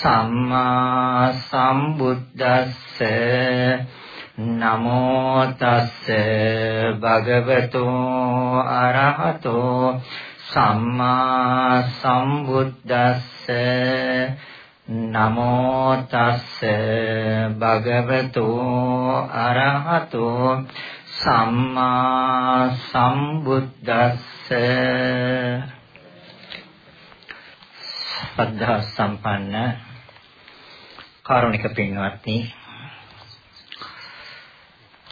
සම්මා සම්බුද්දස්ස නමෝ තස්ස භගවතෝ අරහතෝ සම්මා සම්බුද්දස්ස නමෝ තස්ස භගවතෝ අරහතෝ සම්මා සම්බුද්දස්ස සද්ධා සම්පන්න කාරුණික පින්වත්නි.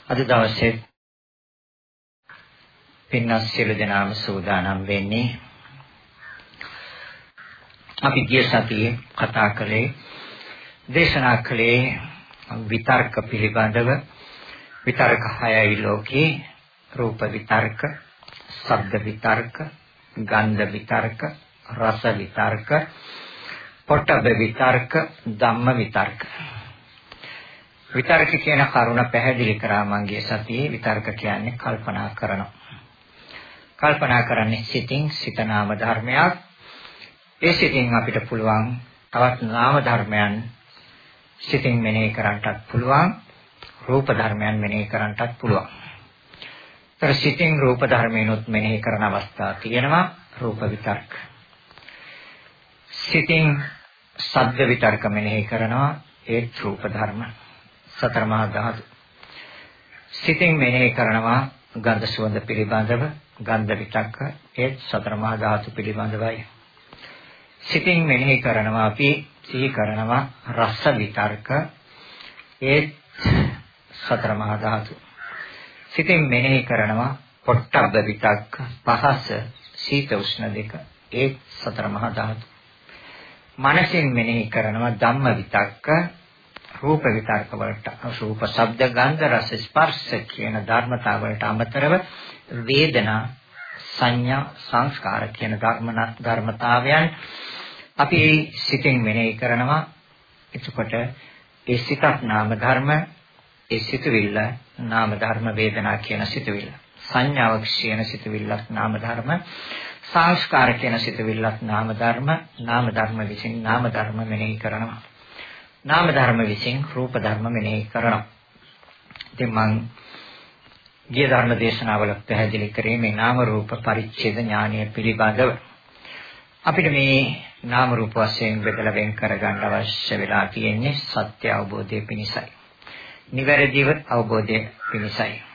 අද දවසේ පින්වත් සියලු දෙනාම සූදානම් වෙන්නේ අපි ගිය සතියේ කතා කළේ දේශනා කළේ විතර්ක පිළිබඳව. විතර්ක හයයි ලෝකේ. රූප විතර්ක, ශබ්ද විතර්ක, ගන්ධ විතර්ක, රස විතර්ක, පොට්ටබ්බ විතර්ක, ධම්ම විතර්ක. විතර්ක කියන කරුණ පැහැදිලි කරා මංගේ සතියේ විතර්ක කියන්නේ කල්පනා කරනවා. කල්පනා කරන්නේ සිතින් සිත නාම ධර්මයක්. ඒ සිතින් අපිට පුළුවන් තවත් නාම ධර්මයන් සිතින් මෙනෙහි කරන්නටත් පුළුවන්. රූප ධර්මයන් මෙනෙහි කරන්නටත් පුළුවන්. තර සිතින් රූප ධර්මිනුත් මෙනෙහි කරන අවස්ථා තියෙනවා රූප විතර්ක. සිතින් ශබ්ද විතර්ක මෙනෙහි කරනවා. ඒ රූප ධර්ම. සතර මහා ධාතු. සිතින් මෙනෙහි කරනවා ගන්ධ සුවඳ පිළිබඳව ගන්ධ විතක්ක. ඒ සතර මහා ධාතු පිළිබඳවයි. සිතින් මෙනෙහි කරනවා අපි සිහි කරනවා රස විතර්ක. ඒ සතර මහා ධාතු. සිතින් මෙනෙහි කරනවා පොට්ටබ්බ විතක්ක පහස සීත උෂ්ණ දෙක. ඒ සතර මහා ධාතු. මනසින් මෙනෙහි කරනවා ධම්ම විතක්ක රූප විතර්ක වලට රූප ශබ්ද ගන්ධ රස ස්පර්ශ කියන ධර්මතා වලට අමතරව වේදනා සංඥා සංස්කාර කියන ධර්මතාවයන් අපි සිතින් මෙනෙහි කරනවා. එතකොට ඒ සිතක් නාම ධර්ම ඒ සිතුවිල්ල නාම ධර්ම වේදනා කියන සිතුවිල්ල සංඥාවක් කියන සිතුවිල්ලක් නාම ධර්ම සංස්කාර කියන සිතුවිල්ලක් නාම ධර්ම නාම ධර්ම විසින් නාම ධර්ම මෙනෙහි කරනවා නාම ධර්ම විසින් රූප ධර්ම මෙනෙහි කරනවා ඉතින් මම ගිය ධර්ම දේශනාවල පැහැදිලි කරේ මේ නාම රූප පරිච්ඡේද ඥානය පිළිබඳව අපිට මේ නාම රූප වශයෙන් බෙදලා වෙන් කරගන්න අවශ්‍ය වෙලා තියෙන්නේ සත්‍ය අවබෝධය පිණිසයි. නිවැරදිව අවබෝධය පිණිසයි.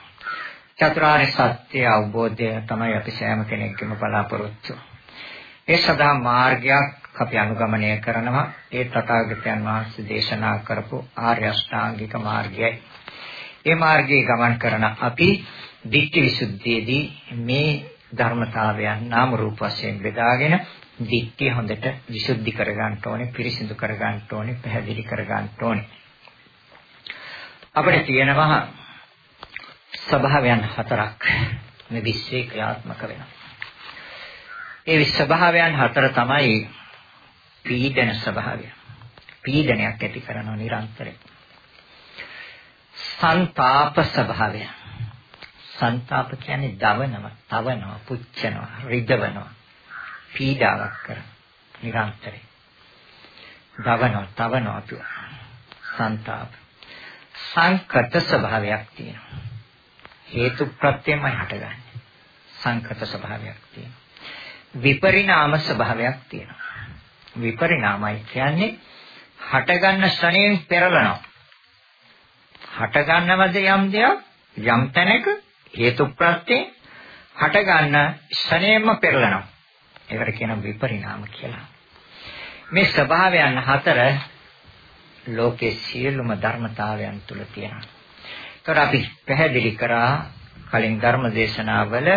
චතුරාර්ය සත්‍ය අවබෝධය තමයි අපි සෑම කෙනෙක්ගේම බලාපොරොත්තු. ඒ සදා මාර්ගයක් අපි අනුගමනය කරනවා. ඒ තථාගතයන් වහන්සේ දේශනා කරපු ආර්ය අෂ්ටාංගික මාර්ගයයි. ඒ මාර්ගයේ ගමන් කරන අපි දිට්ඨි විසුද්ධියේදී මේ ධර්මතාවයන් නාම රූප වශයෙන් බෙදාගෙන දිට්ඨිය හොඳට විසුද්ධි කරගන්න ඕනේ, පිරිසිදු කරගන්න ඕනේ, පැහැදිලි කරගන්න ඕනේ. අපිට තියෙනවා ස්වභාවයන් හතරක් මේ විශ්වේ ක්‍රියාත්මක වෙනවා. ඒ විශ්වභාවයන් හතර තමයි පීඩන ස්වභාවය. පීඩනයක් ඇති කරන නිරන්තරයෙන්. සංతాප ස්වභාවය. සංతాප කියන්නේ දවනවා, තවනවා, පුච්චනවා, රිදවනවා. පීඩාවක් කරන නිරන්තරයෙන්. දවනවා, තවනවා තුන. සංతాප. සංකත ස්වභාවයක් තියෙනවා. හේතු ප්‍රත්‍යයමයි හටගන්නේ. සංකත ස්වභාවයක් තියෙනවා. විපරිණාම ස්වභාවයක් තියෙනවා. විපරිණාමයි කියන්නේ හටගන්න ශ්‍රණයෙන් පෙරලනවා. හටගන්නවද යම් දෙයක් යම් තැනක හේතු ප්‍රත්‍යයෙන් හටගන්න ශ්‍රණයෙන්ම පෙරලනවා. ඒකට කියන විපරිණාම කියලා. මේ ස්වභාවයන් හතර ලෝකේ සියලුම ධර්මතාවයන් තුල තියෙනවා. ඒතර අපි පැහැදිලි කරා කලින් ධර්ම දේශනාවල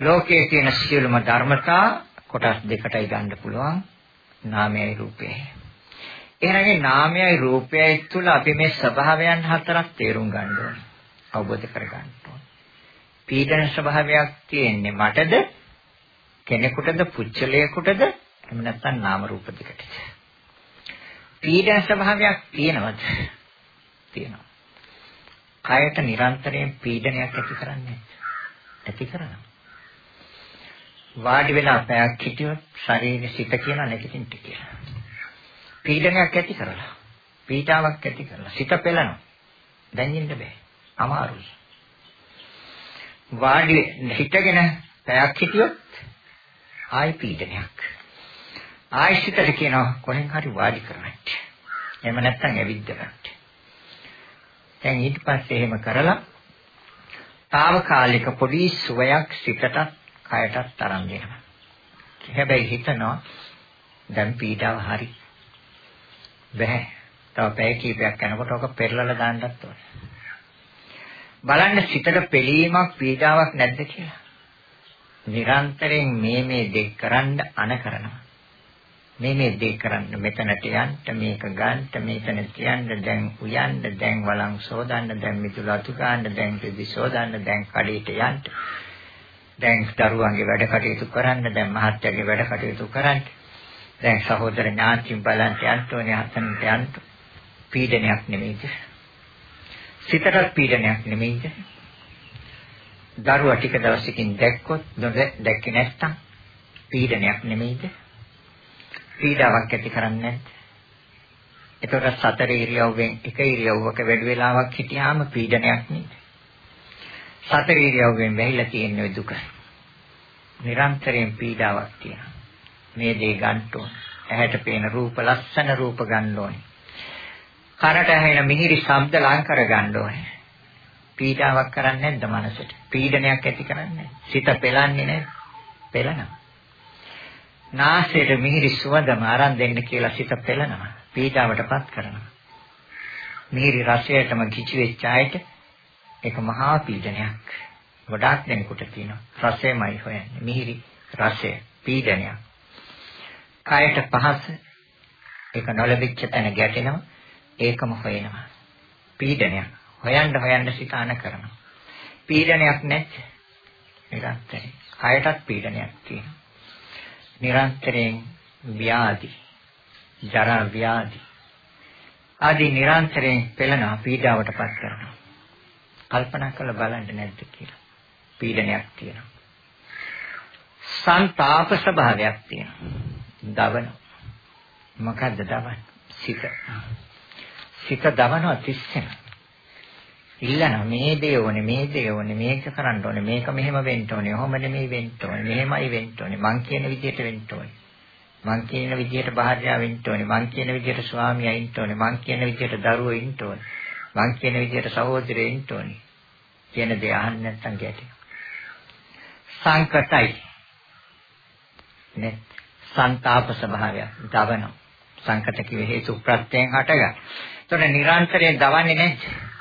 ලෝකයේ තියෙන සියලුම ධර්මතා කොටස් දෙකටයි ගන්න පුළුවන් නාමයයි රූපයයි. එහෙනම් මේ නාමයයි රූපයයි තුල අපි මේ ස්වභාවයන් හතරක් තේරුම් ගන්න ඕනේ. අවබෝධ කර ගන්න ඕනේ. පීඩන ස්වභාවයක් තියෙන්නේ මටද කෙනෙකුටද පුච්චලයකටද එහෙම නැත්නම් නාම රූප දෙකටද? පීඩන ස්වභාවයක් තියෙනවද? තියෙනවා. කයට නිරන්තරයෙන් පීඩනයක් ඇති කරන්නේ ඇති කරනවා. වාඩි වෙලා පැයක් හිටියොත් ශරීරෙ සිත කියන නැගිටින්න කියලා. පීඩනයක් ඇති කරලා පීඩාවක් ඇති කරලා සිත පෙළනවා. දැන් ඉන්න බෑ. අමාරුයි. වාඩි හිටගෙන පැයක් හිටියොත් ආයි පීඩනයක්. ආයි සිතට කියනවා කොහෙන් හරි වාඩි කරන්න. එහෙම නැත්නම් ඇවිද්ද ගන්න. දැන් ඊට පස්සේ එහෙම කරලා తాවකාලික පොඩි සුවයක් සිතටත් කයටත් තරම් දෙනවා. හැබැයි හිතනවා දැන් පීඩාව හරි. බෑ. තව පැය කීපයක් යනකොට ඔක පෙරලලා දාන්නත් ඕනේ. බලන්න සිතට පෙළීමක් පීඩාවක් නැද්ද කියලා. නිරන්තරයෙන් මේ මේ දෙක් කරන්න අන කරනවා. මේ මේ දේ කරන්න මෙතනට යන්න මේක ගන්න මෙතන තියන්න දැන් උයන්න දැන් වළං සෝදන්න දැන් මිදුල අතු ගන්න දැන් දෙවි සෝදන්න දැන් කඩේට යන්න. දැන් දරුවන්ගේ වැඩ කටයුතු කරන්න දැන් මහත්යගේ වැඩ කටයුතු කරන්න. දැන් සහෝදර ඥාතින් බලන්න යන්න ඕනේ හතනට යන්න. පීඩනයක් නෙමෙයිද? සිතට පීඩනයක් නෙමෙයිද? දරුවා ටික දවසකින් දැක්කොත් දැක්කේ නැත්තම් පීඩනයක් නෙමෙයිද? පීඩාවක් ඇති කරන්නේ නැද්ද? එතකොට සතර ඉරියව්වෙන් එක ඉරියව්වක වැඩි වෙලාවක් හිටියාම පීඩනයක් නේද? සතර ඉරියව්වෙන් වැහිලා තියෙන දුක. නිරන්තරයෙන් පීඩාවක් තියෙනවා. මේ දේ ගන්න ඕන. ඇහැට පේන රූප ලස්සන රූප ගන්න ඕනේ. කනට ඇහෙන මිහිරි ශබ්ද ලං කර ගන්න ඕනේ. පීඩාවක් කරන්නේ නැද්ද මනසට? පීඩනයක් ඇති කරන්නේ සිත පෙලන්නේ නැද්ද? පෙලනවා. නාසයට මිහිරි සුවඳම අරන් දෙන්න කියලා සිත පෙළනවා. පීඩාවටපත් කරනවා. මිහිරි රසයටම කිචි වෙච්ච අයට ඒක මහා පීඩනයක්. ගොඩාක් දෙනෙකුට තියෙනවා. රසයමයි හොයන්නේ. මිහිරි රසය පීඩනයක්. කයට පහස ඒක නොලැබිච්ච තැන ගැටෙනවා. ඒකම හොයනවා. පීඩනයක්. හොයන්න හොයන්න සිතාන කරනවා. පීඩනයක් නැත්. නිරන්තරයෙන්. කයටත් පීඩනයක් තියෙනවා. නිරන්තරයෙන් ව්‍යාධි ජරා ව්‍යාධි ආදී නිරන්තරයෙන් පෙළෙනවා පීඩාවටපත් කරනවා. කල්පනා කරලා බලන්න නැද්ද කියලා. පීඩනයක් තියෙනවා. සංతాප ස්වභාවයක් තියෙනවා. දවන. මොකද්ද දවන? සිත. සිත දවනවා තිස්සෙන ඉල්ලනවා මේ දේ ඕනේ මේ දේ ඕනේ මේක කරන්න ඕනේ මේක මෙහෙම වෙන්න ඕනේ ඔහොම නෙමෙයි වෙන්න ඕනේ මෙහෙමයි වෙන්න ඕනේ. මං කියන විදිහට වෙන්න ඕනේ. මං කියන විදිහට භාර්යාව වෙන්න ඕනේ මං කියන විදිහට ස්වාමියා ඉන්න ඕනේ මං කියන විදිහට දරුවෝ ඉන්න ඕනේ මං කියන විදිහට සහෝදරයෝ ඉන්න ඕනේ. කියන දේ අහන්න නැත්නම් ගැටේ සංකතයි. නේ සංతాප ස්වභාවය දවන සංකත කිව්වේ හේතු ප්‍රත්‍යයෙන් හටගන්න. එතකොට නිරන්තරයෙන් දවන්නේ නැහැ.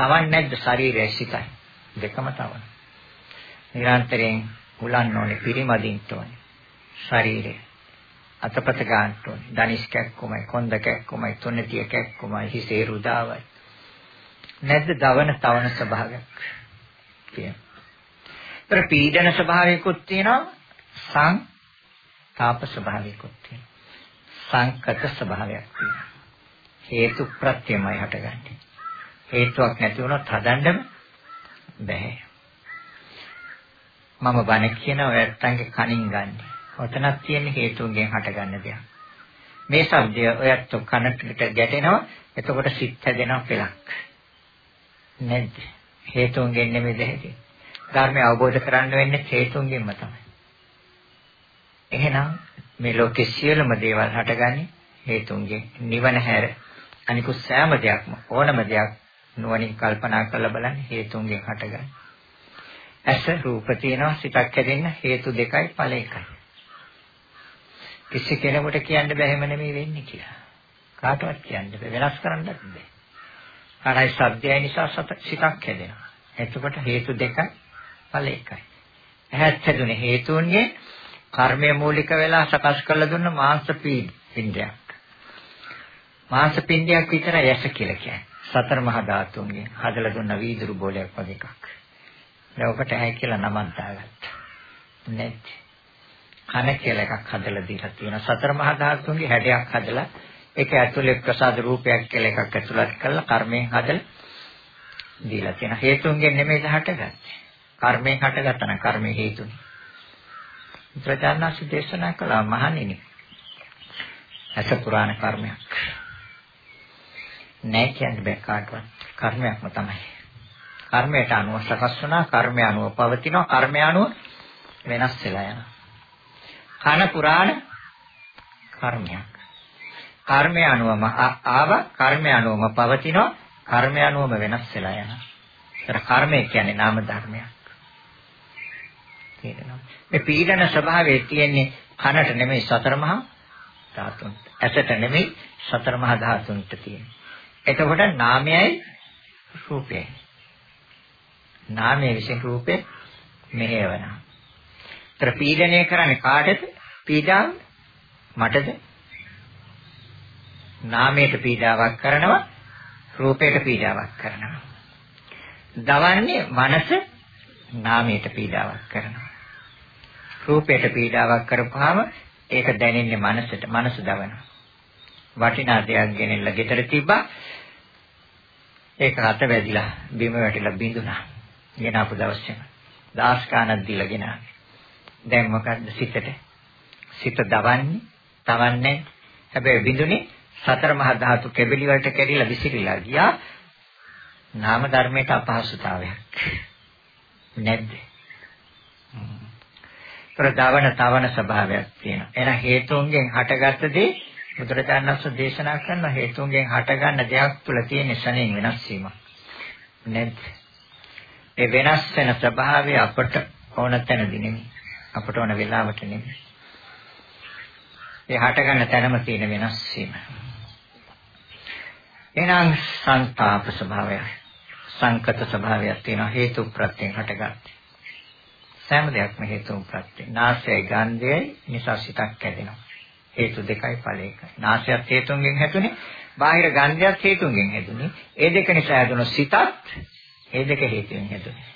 තවන්නේ නැද්ද ශරීරය සිතයි? දෙකම තවන. නිරන්තරයෙන් උලන්න ඕනේ පිරිමදින්න ඕනේ. ශරීරය අතපත ගන්න ඕනේ. දනිස් කැක්කුමයි කොන්ද කැක්කුමයි තුනතිය කැක්කුමයි හිසේ රුදාවයි. නැද්ද දවන තවන ස්වභාවයක්? තියෙනවා ඒතර පීඩන ස්වභාවයකුත් තියෙනවා සං තාප ස්වභාවයකුත් තියෙනවා. සංකත ස්වභාවයක් තියෙනවා. හේතු ප්‍රත්‍යමයි හටගන්නේ. හේතුවක් නැති වුණොත් හදන්නම බෑ. මම බණ කියන ඔයත්තන්ගේ කනින් ගන්න. ඔතනක් තියෙන හේතුන්ගෙන් හටගන්න දෙයක්. මේ શબ્දය ඔයත් කනට ගැටෙනවා. එතකොට සිත් හැදෙනවා පෙලක්. නැද්ද? හේතුන්ගෙන් නෙමෙයි දෙහිදී. ධර්මය අවබෝධ කරගන්න වෙන්නේ හේතුන්ගෙන්ම තමයි. එහෙනම් මේ ලෝකේ සියලුම දේවල් හටගන්නේ හේතුන්ගෙන්. නිවන හැර අනිකුත් සෑම දෙයක්ම ඕනම දෙයක් නුවණින් කල්පනා කරලා බලන්න හේතුන්ගෙන් හටගන්නේ. ඇස රූප තියෙනවා සිතක් හැදෙන්න හේතු දෙකයි ඵල එකයි. කිසි කෙනෙකුට කියන්න බෑ එහෙම නෙමෙයි වෙන්නේ කියලා. කාටවත් කියන්න බෑ වෙනස් කරන්නත් බෑ. කාටයි සත්‍යය නිසා සිතක් හැදෙනවා. එතකොට හේතු දෙකයි ඵල එකයි. ඇහත් හැදුනේ හේතුන්ගේ කර්මය මූලික වෙලා සකස් කරලා දුන්න මාංශ පින්ඩයක්. මාංශ පිණ්ඩයක් විතරයි ඇස කියලා කියන්නේ. සතර මහා ධාතුන්ගෙන් හදලා දුන්න වීදුරු බෝලයක් වගේ එකක්. දැන් ඔකට ඇහැ කියලා නමක් දාගත්තා. නැත්. කන කියලා එකක් හදලා දීලා තියෙනවා. සතර මහා ධාතුන්ගේ හැඩයක් හදලා ඒක ඇතුලේ ප්‍රසාද රූපයක් කියලා එකක් ඇතුළත් කරලා කර්මයෙන් හදලා දීලා තියෙනවා. හේතුන්ගෙන් නෙමෙයි හටගත්තේ. කර්මයෙන් හටගත්තා නම් කර්මයේ හේතුනේ. බුදුරජාණන් දේශනා කළා මහණෙනි. ඇස පුරාණ කර්මයක්. නෑ කියන්න බෑ කාටවත්. කර්මයක්ම තමයි. කර්මයට අනුව සකස් වුණා, කර්මය අනුව පවතිනවා, කර්මය අනුව වෙනස් වෙලා යනවා. කන පුරාණ කර්මයක්. කර්මය අනුවම ආව, කර්මය අනුවම පවතිනවා, කර්මය අනුවම වෙනස් වෙලා යනවා. ඒතර කර්මය කියන්නේ නාම ධර්මයක්. තේරෙනවද? මේ පීඩන ස්වභාවය තියෙන්නේ කනට නෙමෙයි සතර මහා ධාතුන්ට. ඇසට නෙමෙයි සතර මහා ධාතුන්ට තියෙන්නේ. එතකොට නාමයයි රූපයයි. නාමයේ විශේෂ රූපේ මෙහෙවනවා. ප්‍රපීඩනය කරන්නේ කාටද? පීඩාව මටද? නාමයට පීඩාවක් කරනවා, රූපයට පීඩාවක් කරනවා. දවන්නේ මනස නාමයට පීඩාවක් කරනවා. රූපයට පීඩාවක් කරපුවාම ඒක දැනෙන්නේ මනසට. මනස දවනවා. වටිනා දෙයක් ගෙනෙල්ල ගෙදර තිබ්බා. ඒක රට වැදිලා බිම වැටිලා බිඳුනා. ගෙන අපු දවසේම. දාස් ගානක් දීලා ගෙනාවේ. දැන් මොකද්ද සිතට? සිත දවන්නේ, තවන්නේ. හැබැයි බිඳුනේ සතර මහා ධාතු කෙබලි වලට කැඩිලා විසිරීලා ගියා. නාම ධර්මයට අපහසුතාවයක්. නැද්ද? ප්‍රදාවන තවන ස්වභාවයක් තියෙනවා. එන හේතුන්ගෙන් හටගත්ත දේ බුදුරජාණන් වහන්සේ දේශනා කරන හේතුන්ගෙන් හටගන්න දෙයක් තුළ තියෙන ශරණෙන් වෙනස් වීමක්. නැද්ද? ඒ වෙනස් වෙන ස්වභාවය අපට ඕන තැනදී නෙමෙයි. අපට ඕන වෙලාවට නෙමෙයි. ඒ හටගන්න තැනම තියෙන වෙනස් වීම. එහෙනම් සංతాප ස්වභාවය සංකත ස්වභාවයක් තියෙනවා හේතු ප්‍රත්‍යයෙන් හටගත්තේ. සෑම දෙයක්ම හේතුන් ප්‍රත්‍යයෙන්. නාසයයි ගන්ධයයි නිසා සිතක් කැදෙනවා. හේතු දෙකයි ඵල එකයි. නාසයත් හේතුන්ගෙන් හැදුනේ, බාහිර ගන්ධයත් හේතුන්ගෙන් හැදුනේ. ඒ දෙක නිසා හැදුණු සිතත් ඒ දෙක හේතුන් හැදුනේ.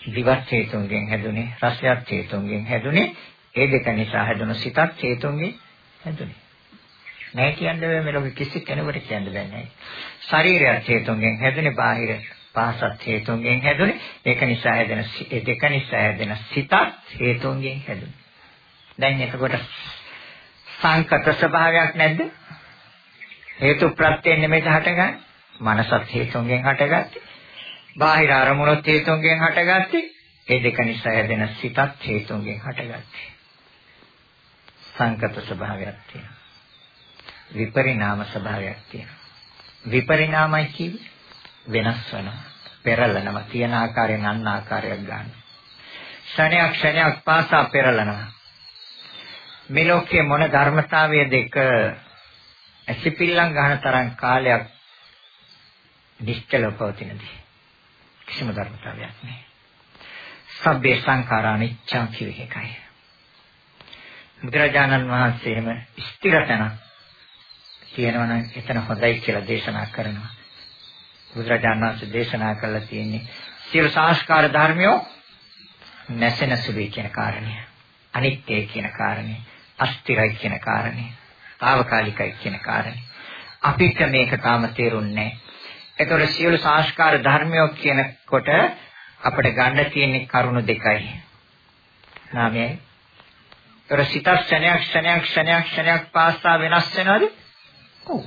දිවත් හේතුන්ගෙන් හැදුනේ, රසයත් හේතුන්ගෙන් හැදුනේ. ඒ දෙක නිසා හැදුණු සිතත් හේතුන්ගෙන් හැදුනේ. නෑ කියන්නේ මෙලොව කිසි කෙනෙකුට කියන්න බෑ නෑ. ශරීරයත් හේතුන්ගෙන් හැදුනේ, බාහිර පහසත් හේතුන්ගෙන් හැදුනේ. ඒක නිසා හැදෙන ඒ දෙක නිසා හැදෙන සිතත් හේතුන්ගෙන් හැදුනේ. දැන් එතකොට සංකත ස්වභාවයක් නැද්ද? හේතු ප්‍රත්‍යයෙන් නෙමෙයි හටගන්නේ. මනසත් හේතුන්ගෙන් හටගත්තේ. බාහිර අරමුණුත් හේතුන්ගෙන් හටගත්තේ. ඒ දෙක නිසා හැදෙන සිතත් හේතුන්ගෙන් හටගත්තේ. සංකත ස්වභාවයක් තියෙනවා. විපරිණාම ස්වභාවයක් තියෙනවා. විපරිණාමයි කියන්නේ වෙනස් වෙනවා. පෙරලනවා. තියෙන ආකාරයෙන් අන්න ආකාරයක් ගන්නවා. ක්ෂණයක් ක්ෂණයක් පාසා පෙරලනවා. මේ ලෝකයේ මොන ධර්මතාවය දෙක ඇසිපිල්ලම් ගන්න තරම් කාලයක් නිශ්චලව පවතිනදී කිසිම ධර්මතාවයක් නැහැ. සබ්බේ සංඛාරා නිච්ඡං කියුවේ එකයි. බුදුරජාණන් වහන්සේම ස්ථිරතන කියනවා නම් එතන හොඳයි කියලා දේශනා කරනවා. බුදුරජාණන් වහන්සේ දේශනා කළා තියෙන්නේ සියලු සංස්කාර ධර්මියෝ නැසෙන සුළුයි කියන කාරණය. අනිත්‍යයි කියන කාරණය. අස්තිරයි කියන කාරණේ. తాවකාලිකයි කියන කාරණේ. අපිට මේක තාම තේරුන්නේ නැහැ. ඒතකොට සියලු සංස්කාර ධර්මයෝ කියනකොට අපිට ගන්න තියෙන කරුණු දෙකයි. නාමයයි. ඒතර සිත ක්ෂණයක් ක්ෂණයක් ක්ෂණයක් ක්ෂණයක් පාසා වෙනස් වෙනවද? ඔව්.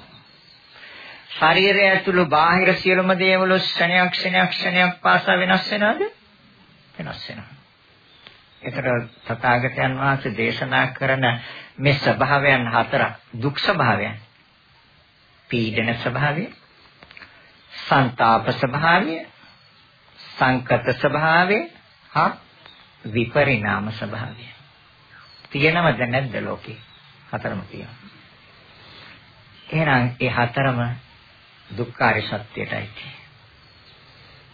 ශරීරය ඇතුළු බාහිර සියලුම දේවල් ක්ෂණයක් ක්ෂණයක් ක්ෂණයක් පාසා වෙනස් වෙනවද? වෙනස් වෙනවා. ඒතර තථාගතයන් වහන්සේ දේශනා කරන මේ ස්වභාවයන් හතර දුක් ස්වභාවයන්. පීඩන ස්වභාවය සංతాප ස්වභාවය සංකත ස්වභාවය හා විපරිණාම ස්වභාවය. තියෙනවද නැද්ද ලෝකේ? හතරම තියෙනවා. එහෙනම් ඒ හතරම දුක්ඛාරි සත්‍යයටයි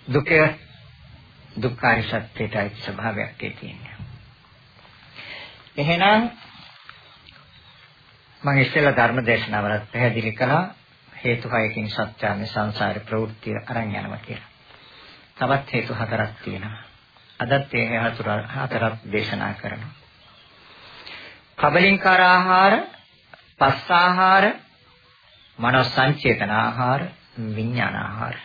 දුක දුක්ඛාරි සත්‍යයටයි ස්වභාවයක් තියෙන්නේ. එහෙනම් මම ඉස්සෙල්ලා ධර්ම දේශනාවලත් පැහැදිලි කළා හේතු හයකින් සත්‍යන්නේ සංසාරේ ප්‍රවෘත්ති අරන් යනවා කියලා. තවත් හේතු හතරක් තියෙනවා. අදත් ඒ හතරක් දේශනා කරනවා. කබලින්කාර ආහාර, පස් ආහාර, මනෝ සංචේතන ආහාර, විඥාන ආහාර.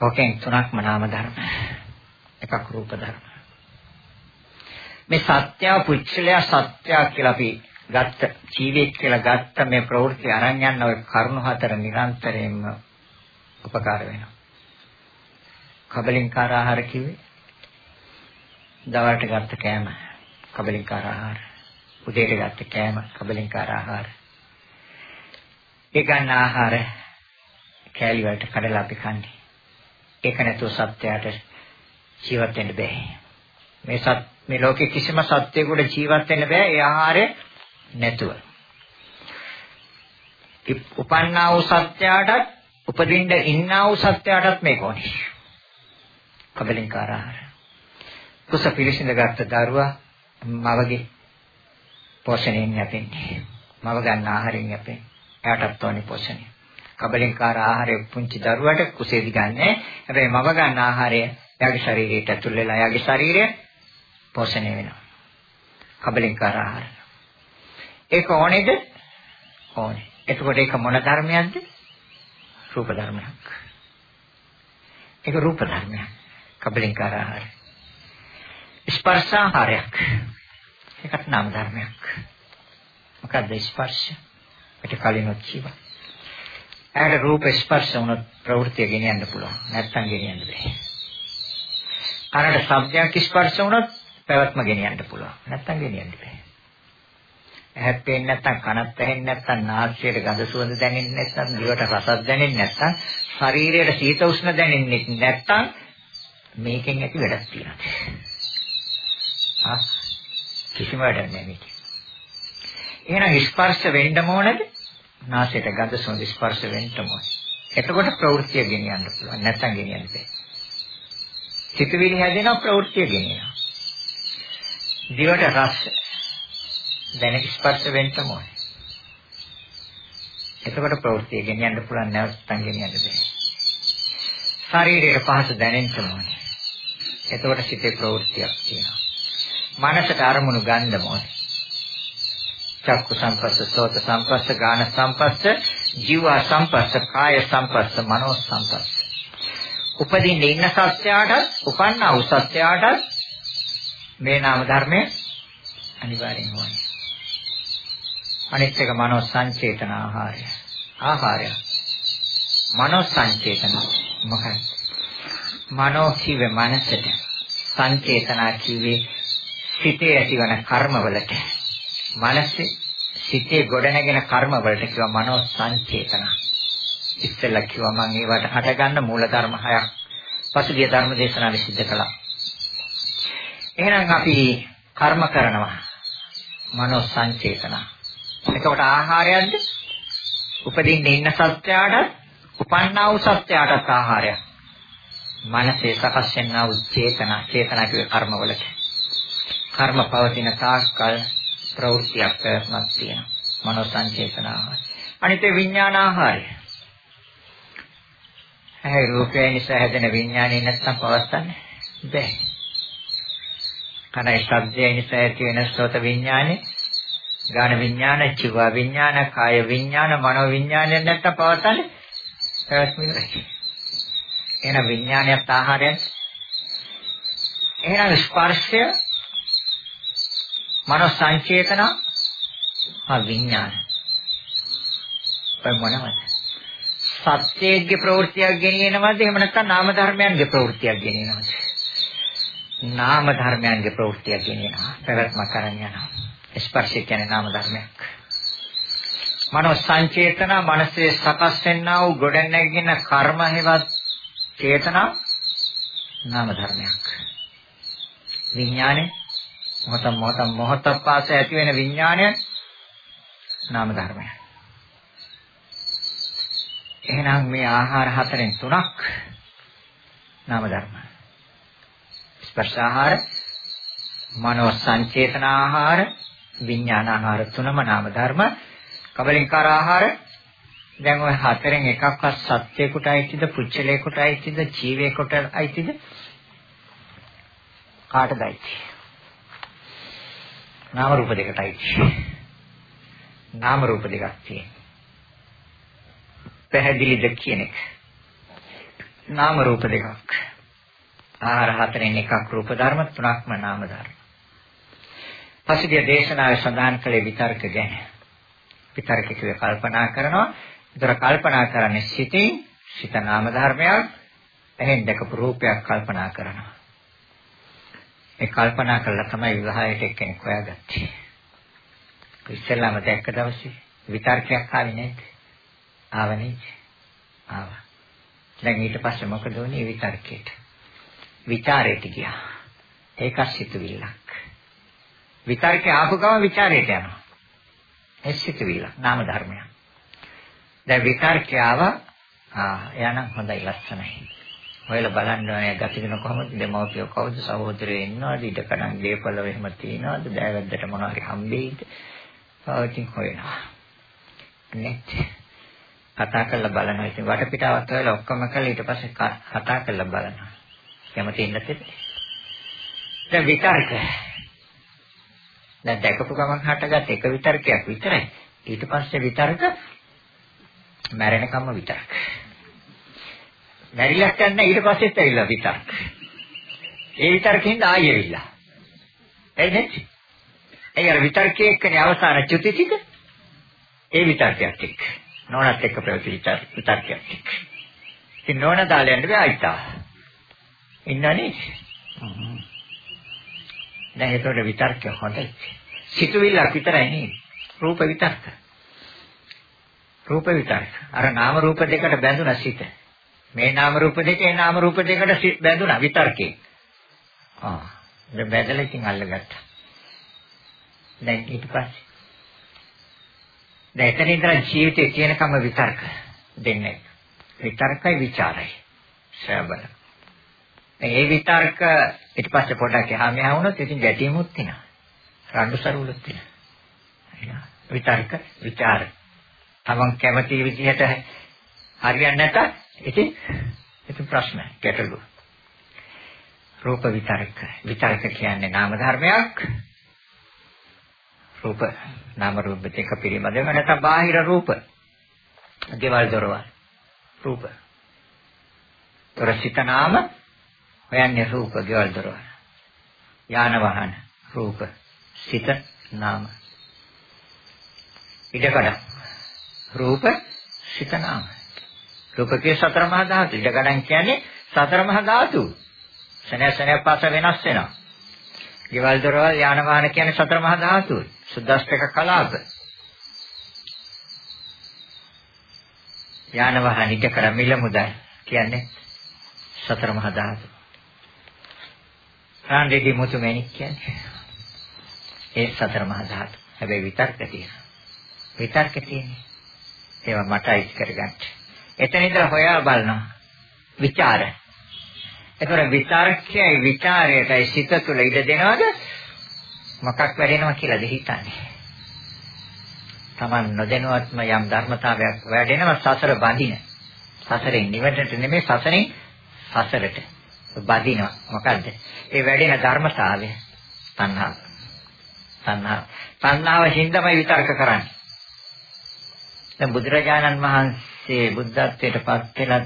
ඔකෙන් තුනක්ම නාම ධර්ම. එකක් රූප ධර්ම. මේ සත්‍ය පුච්චලය සත්‍ය කියලා අපි ගත්ත ජීවිත කියලා ගත්ත මේ ප්‍රවෘත්ති අරන් යන ඔය කරුණු හතර නිරන්තරයෙන්ම උපකාර වෙනවා. කබලින්කාර ආහාර කිව්වේ දවල්ට ගත්ත කෑම කබලින්කාර ආහාර. උදේට ගත්ත කෑම කබලින්කාර ආහාර. ඒ ගන්න ආහාර කෑලි වලට කඩලා අපි කන්නේ. ඒක නැතුව සත්‍යයට ජීවත් වෙන්න බෑ. මේ සත් මේ ලෝකේ කිසිම සත්‍යයකට ජීවත් වෙන්න බෑ ඒ ආහාරය නැතුව. උපන්නා වූ සත්‍යයටත් උපදින්න ඉන්නා වූ සත්‍යයටත් මේක ඕනේ. කබලින්කාර ආහාර. කුස පිළිසිඳ ගත්ත දරුවා මවගේ පෝෂණයෙන් යැපෙන්නේ. මව ගන්න ආහාරයෙන් යැපෙන්නේ. එයාටත් ඕනේ පෝෂණය. කබලින්කාර ආහාරය පුංචි දරුවට කුසේදි ගන්නෑ. හැබැයි මව ගන්න ආහාරය එයාගේ ශරීරයට ඇතුල් වෙලා එයාගේ ශරීරය පෝෂණය වෙනවා. කබලින්කාර ආහාර. ඒක ඕනේද? ඕනේ. එතකොට ඒක මොන ධර්මයක්ද? රූප ධර්මයක්. ඒක රූප ධර්මයක්. කබලින්කාර ආහාර. ස්පර්ශාහාරයක්. ඒකට නාම ධර්මයක්. මොකද්ද ස්පර්ශ? ඒක කලිනුත් කිව්වා. ඇයට රූප ස්පර්ශ වුණොත් ප්‍රවෘත්තිය ගෙනියන්න පුළුවන්. නැත්තම් ගෙනියන්න බෑ. කනට ශබ්දයක් ස්පර්ශ වුණොත් පැවැත්ම ගෙනියන්න පුළුවන්. නැත්තම් ගෙනියන්න බෑ. ඇහත් පේන්නේ නැත්තම් කනත් ඇහෙන්නේ නැත්තම් නාසයට ගඳ සුවඳ දැනෙන්නේ නැත්තම් දිවට රසක් දැනෙන්නේ නැත්තම් ශරීරයට සීත උෂ්ණ දැනෙන්නේ නැත්තම් මේකෙන් ඇති වැඩක් තියෙනවා. ආ කිසිම වැඩක් නැහැ මේක. එහෙනම් ස්පර්ශ වෙන්න ඕනද? නාසයට ගඳ සුවඳ ස්පර්ශ වෙන්න ඕනේ. එතකොට ප්‍රවෘත්තිය ගෙනියන්න පුළුවන්. නැත්තම් ගෙනියන්න බෑ. සිතුවිලි හැදෙනවා ප්‍රවෘත්තිය ගෙනියනවා. දිවට රස දැන ස්පර්ශ වෙන්න ඕනේ. එතකොට ප්‍රවෘත්තිය ගෙනියන්න පුළුවන් නැවතන් ගෙනියන්න බෑ. ශරීරයේ පහස දැනෙන්න ඕනේ. එතකොට සිතේ ප්‍රවෘත්තියක් තියෙනවා. මනසට අරමුණු ගන්න ඕනේ. චක්කු සංපස්ස, සෝත සංපස්ස, ගාන සංපස්ස, ජීව සංපස්ස, කාය සංපස්ස, මනෝ සංපස්ස. උපදින්න ඉන්න සත්‍යයටත්, උපන්නා වූ සත්‍යයටත් මේ නාම ධර්මයේ අනිවාර්යෙන් ඕනේ. අනිත් එක මනෝ සංචේතන ආහාරය. ආහාරය. මනෝ සංචේතන මොකක්ද? මනෝ කිව්වේ මනසට. සංචේතනා කිව්වේ සිතේ ඇතිවන කර්මවලට. මනසේ සිතේ ගොඩනැගෙන කර්මවලට කියවා මනෝ සංචේතන. ඉස්සෙල්ලා කිව්වා මම ඒවට හටගන්න මූල ධර්ම හයක් පසුගිය ධර්ම දේශනාවේ සිද්ධ කළා. එහෙනම් අපි කර්ම කරනවා. මනෝ සංචේතනා එතකොට ආහාරයක්ද? උපදින්න ඉන්න සත්‍යයටත් උපන්නා වූ සත්‍යයටත් ආහාරයක්. මනසේ සකස් වෙනා වූ චේතනා, චේතනා කියේ කර්මවලට. කර්ම පවතින තාක්කල් ප්‍රවෘත්තියක් ප්‍රයත්නක් තියෙනවා. මනෝ සංචේතනා. අනිත් විඥාන ආහාරය. ඇයි රූපය නිසා හැදෙන විඥානය නැත්තම් පවස්සන්නේ බැහැ. කනයි ශබ්දය නිසා ඇති වෙන සෝත විඥානේ ගාන විඥාන, චිව විඥාන, කාය විඥාන, මනෝ විඥානය නැත්තම් පවතන්නේ පැවැත්ම ඉවරයි. එහෙනම් විඥානයත් ආහාරයත් එහෙනම් ස්පර්ශය මනෝ සංචේතන ආ විඥාන. ඔය මොනවද? සත්‍යයේ ප්‍රවෘත්තියක් ගෙනියනවද එහෙම නැත්නම් නාම ධර්මයන්ගේ ප්‍රවෘත්තියක් ගෙනියනවද? නාම ධර්මයන්ගේ ප්‍රවෘත්තියක් ගෙනියනවා. පැවැත්ම කරන් යනවා. ස්පර්ශය කියන්නේ නාම ධර්මයක්. මනෝ සංචේතන මනසේ සකස් වෙන්නා වූ ගොඩනැගෙන කර්ම හේවත් චේතනා නාම ධර්මයක්. විඥානේ මොහොත මොහොත මොහොත පාස ඇති වෙන විඥානය නාම ධර්මයක්. එහෙනම් මේ ආහාර හතරෙන් තුනක් නාම ධර්ම. ස්පර්ශ ආහාර, මනෝ සංචේතන ආහාර, විඥාන ආහාර තුනම නාම ධර්ම. කබලින්කාර ආහාර දැන් ওই හතරෙන් එකක්වත් සත්‍යයකට අයිතිද, පුච්චලයකට අයිතිද, ජීවයකට අයිතිද? කාටද අයිති? නාම රූප දෙකට අයිති. නාම රූප දෙකක් තියෙනවා. පැහැදිලිද කියන එක. නාම රූප දෙකක්. ආහාර හතරෙන් එකක් රූප ධර්ම තුනක්ම නාම ධර්ම. පසුගිය දේශනාවේ සඳහන් කළේ විතර්ක ගැන. විතර්ක කිව්වේ කල්පනා කරනවා. ඒතර කල්පනා කරන්නේ සිතින් සිත නාම ධර්මයක්. එහෙන් දැකපු රූපයක් කල්පනා කරනවා. ඒ කල්පනා කළා තමයි විවාහයට එක්කෙනෙක් හොයාගත්තේ. ඉස්සෙල්ලාම දැක්ක දවසේ විතර්කයක් ආවේ නේද? ආවනේ. ආවා. දැන් ඊට පස්සේ මොකද වුනේ විතර්කයට? ਵਿਚාරයට ගියා. ඒක සිතුවිල්ලක්. විචාරකේ ආපු ගම විචාරයට යනවා. ඒ සිතුවිල්ලක් නාම ධර්මයක්. දැන් විචාරකේ ආවා ආ එයානම් හොඳයි ලස්සනයි. ඔයාලා බලන්න ඕනේ ගතිගෙන කොහොමද දෙමව්පියෝ කවුද සහෝදරයෝ ඉන්නවද ඊට කලින් ගේපල එහෙම තියනවද දෑවැද්දට මොනවා හරි හම්බෙයිද පාවිච්චි හොයනවා net කතා කරලා බලනවා ඉතින් වටපිටාවත් ඔයාලා ඔක්කොම කළා ඊට පස්සේ කතා කරලා බලනවා කැමති ඉන්නත් දැන් විතර්ක. දැන් දැකපු ගමන් හටගත් එක විතර්කයක් විතරයි. ඊට පස්සේ විතර්ක මැරෙනකම්ම විතර්ක. මැරිලා යන්න ඊට පස්සෙත් ඇවිල්ලා විතර්ක. ඒ විතර්කෙන් ආයෙ ඇවිල්ලා. එයිද ඒ අර විතර්කයේ එක්කනේ අවසාන චුති ටික? ඒ විතර්කයක් එක්ක. නෝනත් එක්ක ප්‍රවෘත්ති විතර්කයක් එක්ක. ඉතින් නෝන දාලා යන්න බෑ අයිතා. ඉන්නනේ. දැන් ඒතකොට විතර්ක හොඳයි. සිතුවිල්ලක් විතරයි නේ. රූප විතර්ක. රූප විතර්ක. අර නාම රූප දෙකට බැඳුනා සිත. මේ නාම රූප දෙකේ නාම රූප දෙකට බැඳුනා විතර්කේ. ආ. දැන් බැඳලා ඉතින් අල්ලගත්තා. දැන් ඊට පස්සේ දැන් එතන ඉඳලා ජීවිතේ කියනකම විතර්ක දෙන්නේ. විතර්කයි ਵਿਚාරයි. සබල. මේ විතර්ක ඊට පස්සේ පොඩ්ඩක් එහා මෙහා වුණොත් ඉතින් ගැටීමුත් තියෙනවා. රණ්ඩු සරුවලුත් තියෙනවා. විතර්ක, ਵਿਚාර. තමන් කැමති විදිහට හරියන්නේ නැත. ඉතින් ඉතින් ප්‍රශ්න ගැටලු. රූප විතර්ක. විතර්ක කියන්නේ නාම ධර්මයක්. රූප නාම රූප දෙක පිළිබඳව නැත්නම් බාහිර රූප. ගෙවල් දොරවල්. රූප. තොරසිත නාම හොයන්නේ රූප ගෙවල් දොරවල්. යාන වාහන රූප සිත නාම. ඉඩකඩ රූප සිත නාම. රූපකේ සතර මහා ධාතු. ඉඩකඩන් කියන්නේ සතර මහා ධාතු. සෙනෙහ සෙනෙහ පාස වෙනස් වෙනවා. ගෙවල් දොරවල් යාන වාහන කියන්නේ සතර මහා ධාතු. සුද්දාස්තක කලාප. යාන වාහන ඉඩකඩ මිල මුදල් කියන්නේ සතර මහා ධාතු. රාන් රෙදි මුතු මැණික් කියන්නේ. ඒ සතර මහා ධාතු. හැබැයි විතර්ක තියෙනවා. විතර්ක තියෙන්නේ. ඒවා මටයි කරගන්න. එතන ඉඳලා හොයා බලනවා. විචාර. ඒතර විතර්කයයි විචාරයටයි සිත තුළ ඉඩ දෙනවද? මොකක් වැඩෙනවා කියලාද හිතන්නේ. Taman නොදැනුවත්ම යම් ධර්මතාවයක් වැඩෙනවා සසර බඳින. සසරෙන් නිවැරදිට නෙමෙයි සසරෙන් සසරට. බදිනවා. මොකද්ද? ඒ වැඩෙන ධර්මතාවය තණ්හා. තණ්හා. තණ්හාව හින්දාමයි විතර්ක කරන්නේ. දැන් බුදුරජාණන් වහන්සේ බුද්ධත්වයට පත් වෙලා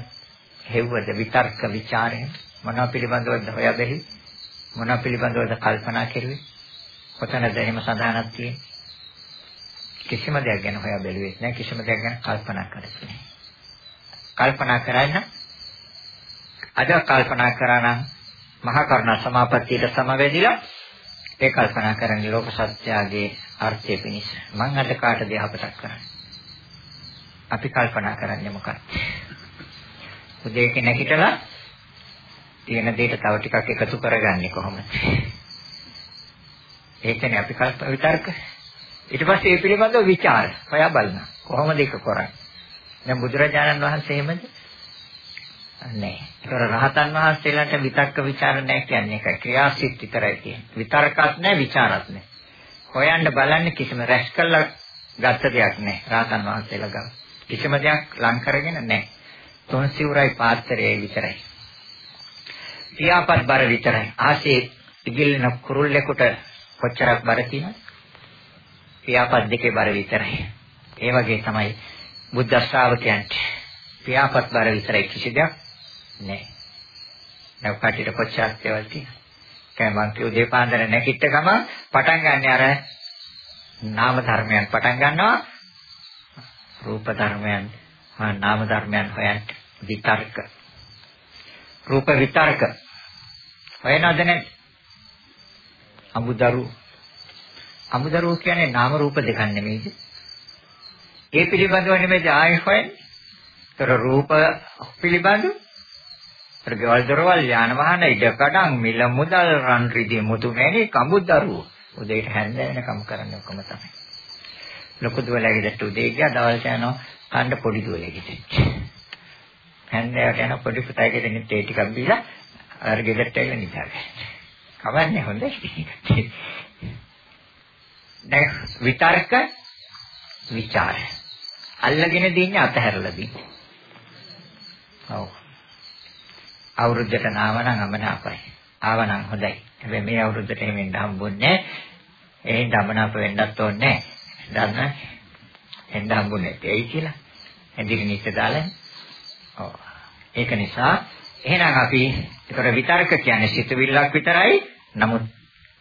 හෙව්වද විතර්ක ਵਿਚාරය මොනවා පිළිබඳවද හොයා බැලි මොනවා පිළිබඳවද කල්පනා කෙරුවේ කොතනද එහෙම සඳහනක් තියෙන්නේ කිසිම දෙයක් ගැන හොයා බැලුවේ නැහැ කිසිම දෙයක් ගැන කල්පනා කරන්නේ නැහැ කල්පනා කරන්න අද කල්පනා කරා නම් මහා කරුණා සමාපත්තියට සමවැදිලා ඒ කල්පනා කරන්නේ ලෝක සත්‍යයේ අර්ථය පිණිස. මම අද කාටද යහපතක් කරන්නේ? අපි කල්පනා කරන්නේ මොකක්ද? උදේක නැගිටලා තියෙන දෙයට තව ටිකක් එකතු කරගන්නේ කොහොමද? ඒකනේ අපි කල්ප විතර්ක. ඊට පස්සේ ඒ පිළිබඳව ਵਿਚාර හොයා බලන. කොහොමද ඒක කරන්නේ? දැන් බුදුරජාණන් වහන්සේ එහෙමද? නැහැ. ඒතර රහතන් වහන්සේලාට විතක්ක ਵਿਚාර නැහැ කියන්නේ ඒක ක්‍රියාසිට විතරයි කියන්නේ. විතරකත් නැහැ, ਵਿਚාරත් නැහැ. හොයන්න බලන්න කිසිම රැස් කළා ගත්ත දෙයක් නැහැ. රහතන් වහන්සේලා ගාව. කිසිම දෙයක් ලං කරගෙන නැහැ. තොන් සිවුරයි පාත්‍රයයි විතරයි. පියාපත් බර විතරයි. ආසේ ඉගිල්න කුරුල්ලෙකුට කොච්චරක් බර තියෙනවද? පියාපත් දෙකේ බර විතරයි. ඒ වගේ තමයි බුද්ධ ශ්‍රාවකයන්ට පියාපත් බර විතරයි කිසි දෙයක් නැහැ. දැන් කටියට කොච්චරක් දේවල් තියෙනවද? කෑ මං කියු දෙපාන්දර නැගිට ගම පටන් ගන්න අර නාම ධර්මයන් පටන් ගන්නවා. රූප ධර්මයන් හා නාම ධර්මයන් හොයන්න. විතර්ක. රූප විතර්ක. හොයනවද නැද්ද? අමුදරු. අමුදරු කියන්නේ නාම රූප දෙකක් නෙමෙයිද? ඒ පිළිබඳව නෙමෙයි ආයෙ හොයන්නේ? ତර රූප පිළිබඳව ප්‍රගවල් දරවල් යාන වාහන ඉඩකඩම් මිල මුදල් රන් රිදී මුතු මැණි කඹුදරුවෝ උදේට හැන්ද වෙනකම් කරන්නේ ඔක්කොම තමයි. ලොකු දුවලගෙදට උදේ ගියා දවල්ට යනවා කන්න පොඩි දුවලගෙදට. හැන්දෑවට යන පොඩි පුතාගේ දෙන්නේ තේ ටිකක් බීලා අර ගෙදරට ඇවිල්ලා නිදාගන්න. කවන්නේ හොඳයි. දැන් විතර්ක විචාර. අල්ලගෙන දින්නේ අතහැරලා දින්නේ. ඔව්. අවුරුද්දට නාම නම් අමනාපයි. ආවනම් හොඳයි. හැබැයි මේ අවුරුද්දට එහෙම වෙන්න හම්බුන්නේ නැහැ. ඒ දමනාප වෙන්නත් ඕනේ නැහැ. දන්න එන්න හම්බුනේ නැති. ඇයි කියලා? ඇඳිරි නිච්ච දාලා. ඔව්. ඒක නිසා එහෙනම් අපි ඒතර විතර්ක කියන්නේ සිතුවිල්ලක් විතරයි. නමුත්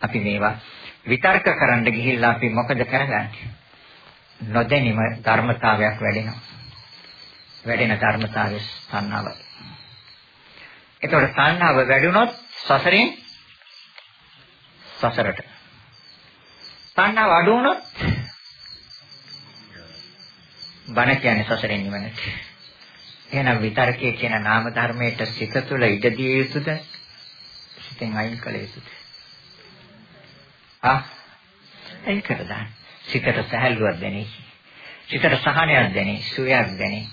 අපි මේවා විතර්ක කරන්න ගිහිල්ලා අපි මොකද කරගන්නේ? නොදැනීම ධර්මතාවයක් වැඩෙනවා. වැඩෙන ධර්මතාවය සංනාවයි. එතකොට සංනාව වැඩුණොත් සසරෙන් සසරට. තණ්හාව අඩු වුණොත් බණ කියන්නේ සසරෙන් නිවනට. එහෙනම් විතර්කයේ කියන නාම ධර්මයට සිත තුළ ඉඩ දිය යුතුද? සිතෙන් අයින් කළ යුතුද? ආ අයින් කරලා සිතට සහැල්ලුවක් දැනේ. සිතට සහනයක් දැනේ, සුවයක් දැනේ.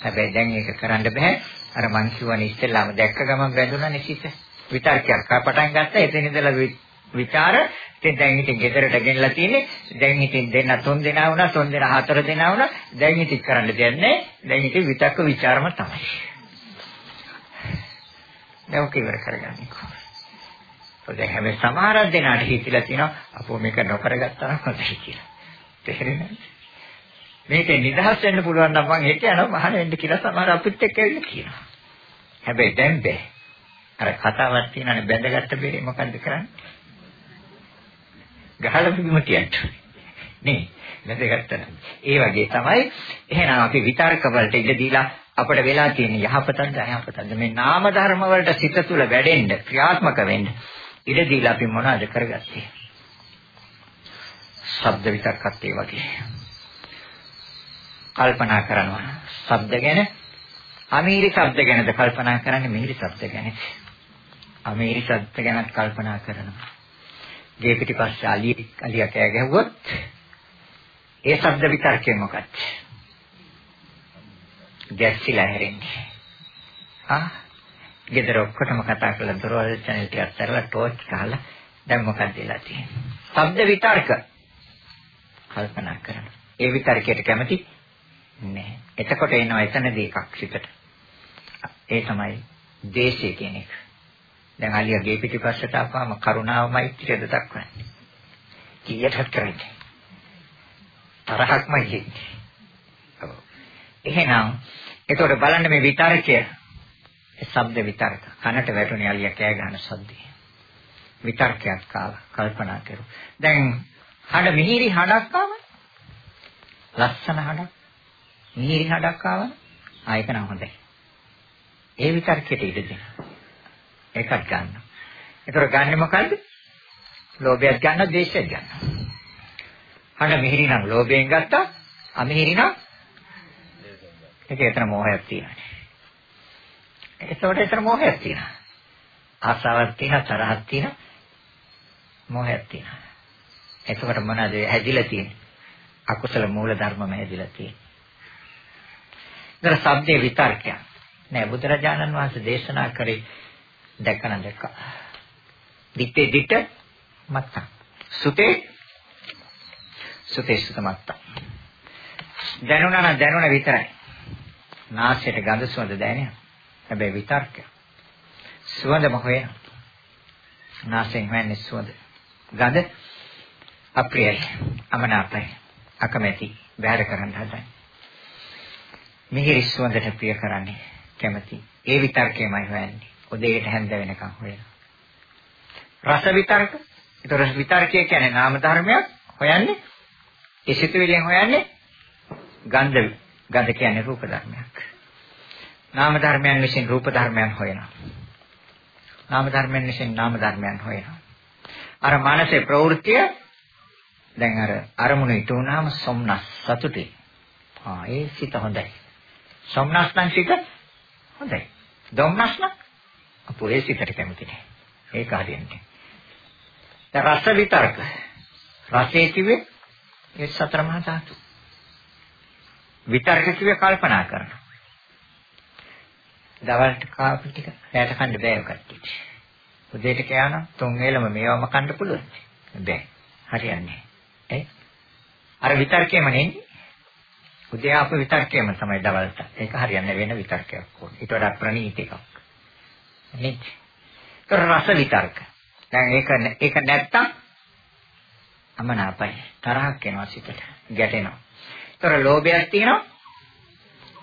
හැබැයි දැන් ඒක කරන්න බෑ. අර මං කියවනේ ඉස්සෙල්ලාම දැක්ක ගමන් බැඳුණානේ සිත. විතර්කයක් පටන් ගත්තා. එතන ඉඳලා විචාර. ඉතින් දැන් ඉතින් ගෙදරට ගෙනලා තියෙන්නේ දැන් ඉතින් දෙන්න තුන් දෙනා වුණා තුන් දෙනා හතර දෙනා වුණා. දැන් ඉතින් කරන්න දෙයක් නැහැ. දැන් ඉතින් විතක්ක ਵਿਚාරම තමයි. දැන් ඔක ඉවර කරගන්නේ කොහොමද දැන් හැම සමහර දෙනාට හිතිලා තියෙනවා අපෝ මේක නොකරගත්තා නම් හොඳයි කියලා. තේරෙනවද? මේක නිදහස් වෙන්න පුළුවන් නම් මං හෙට යනවා මහාන වෙන්න කියලා සමහර අපිත් එක්ක ඇවිල්ලා කියනවා හැබැයි දැන් බෑ අර කතාවක් තියෙනනේ බැඳගත්ත බෙරේ මොකද්ද කරන්නේ ගහලා බිම තියන්න. නේ වැදගත් ඒ වගේ තමයි එහෙනම් අපි විතර්ක වලට ඉඩ දීලා අපිට වෙලා තියෙන යහපතක්ද අයහපතක්ද මේ නාම ධර්ම වලට සිත තුළ වැඩෙන්න ක්‍රියාත්මක වෙන්න ඉඩ දීලා අපි මොනවද කරගත්තේ? ශබ්ද විතර්කත් ඒ වගේ. කල්පනා කරනවා. ශබ්ද ගැන අමීරි ශබ්ද ගැනද කල්පනා කරන්නේ මිහිරි ශබ්ද ගැන. අමීරි ශබ්ද ගැනත් කල්පනා කරනවා. ගේ පිටිපස්සේ අලිය අලිය කෑ ගැහුවොත් ඒ ශබ්ද විතර්කය මොකක්ද? ගැස්සිලා හැරෙන්නේ. ආ ගෙදර ඔක්කොටම කතා කරලා දොරවල් channel ටිකක් තරලා ටෝච් ගහලා දැන් මොකක්ද වෙලා තියෙන්නේ? ශබ්ද විතර්ක කල්පනා කරනවා. ඒ විතර්කයට කැමති නෑ. එතකොට එනවා එතනදී එකක් සිතට. ඒ තමයි දේශය කියන එක. දැන් අලියා ගේ පිටිපස්සට ආපුවාම කරුණාව මෛත්‍රියද දක්වන්නේ. කීයටත් කරන්නේ. තරහක්මයි කියන්නේ. ඔව්. එහෙනම් එතකොට බලන්න මේ විතරකය ශබ්ද විතරක. කනට වැටුනේ අලියා කෑ ගන්න ශබ්දය. විතරකයක් කාලා කල්පනා කරු. දැන් හඬ මිහිරි හඬක් ආව. ලස්සන හඬක්. මිහිරි හඬක් ආව. ආයක නම් හොඳයි. ඒ විතරකයට ඉඩ දෙනවා. ඒකත් ගන්නවා. ඒතර ගන්නෙ මොකද්ද? ලෝභයක් ගන්නවා, ද්වේෂයක් ගන්නවා. හඬ මිහිරි නම් ලෝභයෙන් ගත්තා, අමිහිරි නම් ඒක එතන මෝහයක් තියෙනවා. ඒතකොට එතන මෝහයක් තියෙනවා. ආසාවක් තියෙනවා, තරහක් තියෙනවා, මෝහයක් තියෙනවා. එතකොට මොනවද හැදිලා තියෙන්නේ? අකුසල මූල ධර්මම හැදිලා තියෙන්නේ. ඒතර සබ්දේ විතර්කයක්. නෑ බුදුරජාණන් වහන්සේ දේශනා කරේ දැක්කනම් දැක්කා. දිත්තේ දිත්ත මත්ත. සුතේ සුතේ සුතමත්ත. දැනුණා නම් දැනුණ විතරයි. නාසයට ගඳ සුවඳ දැනෙනවා. හැබැයි විතර්කය. සුවඳම හොයන. නාසයෙන් හොයන්නේ සුවඳ. ගඳ අප්‍රියයි. අමනාපයි. අකමැති. බැහැර කරන්න හදන්නේ. මිහිරි සුවඳට ප්‍රිය කරන්නේ කැමති. ඒ විතර්කයමයි හොයන්නේ. උදේට හැන්ද වෙනකන් හොයන. රස විතර්ක. ඒතර විතර්කය කියන්නේ නාම ධර්මයක් හොයන්නේ. ඒ සිතුවිලියෙන් හොයන්නේ ගන්ධ ගඳ කියන්නේ රූප ධර්මයක්. නාම ධර්මයන් විසින් රූප ධර්මයන් හොයනවා. නාම ධර්මයන් විසින් නාම ධර්මයන් හොයනවා. අර මානසික ප්‍රවෘත්තිය දැන් අර අරමුණ ඉටු වුණාම සොම්නස් සතුටේ. ආ ඒ සිත හොඳයි. සොම්නස් නම් සිත හොඳයි. ධම්නස් නම් අපෝ ඒ සිතට කැමති නෑ. ඒක හරියන්නේ. දැන් රස විතරක. රසයේ කිව්වේ ඒ සතර මහා ධාතු. විතර්ක කිව්වේ කල්පනා කරනවා. දවල්ට කාපු ටික රැට කන්න බෑ කට්ටියට. උදේට කෑනම් තුන් වේලම මේවම කන්න පුළුවන්. බෑ. හරියන්නේ. ඒ අර විතර්කයම නෙන්නේ. උදේ ආපු විතර්කයම තමයි දවල්ට. ඒක හරියන්නේ වෙන විතර්කයක් ඕනේ. ඊට වඩා ප්‍රණීත එකක්. නේද? ඒක රස විතර්ක. දැන් ඒක ඒක නැත්තම් අමනාපයි. තරහක් එනවා සිතට. ගැටෙනවා. ඒතර ලෝභයක් තියෙනවා.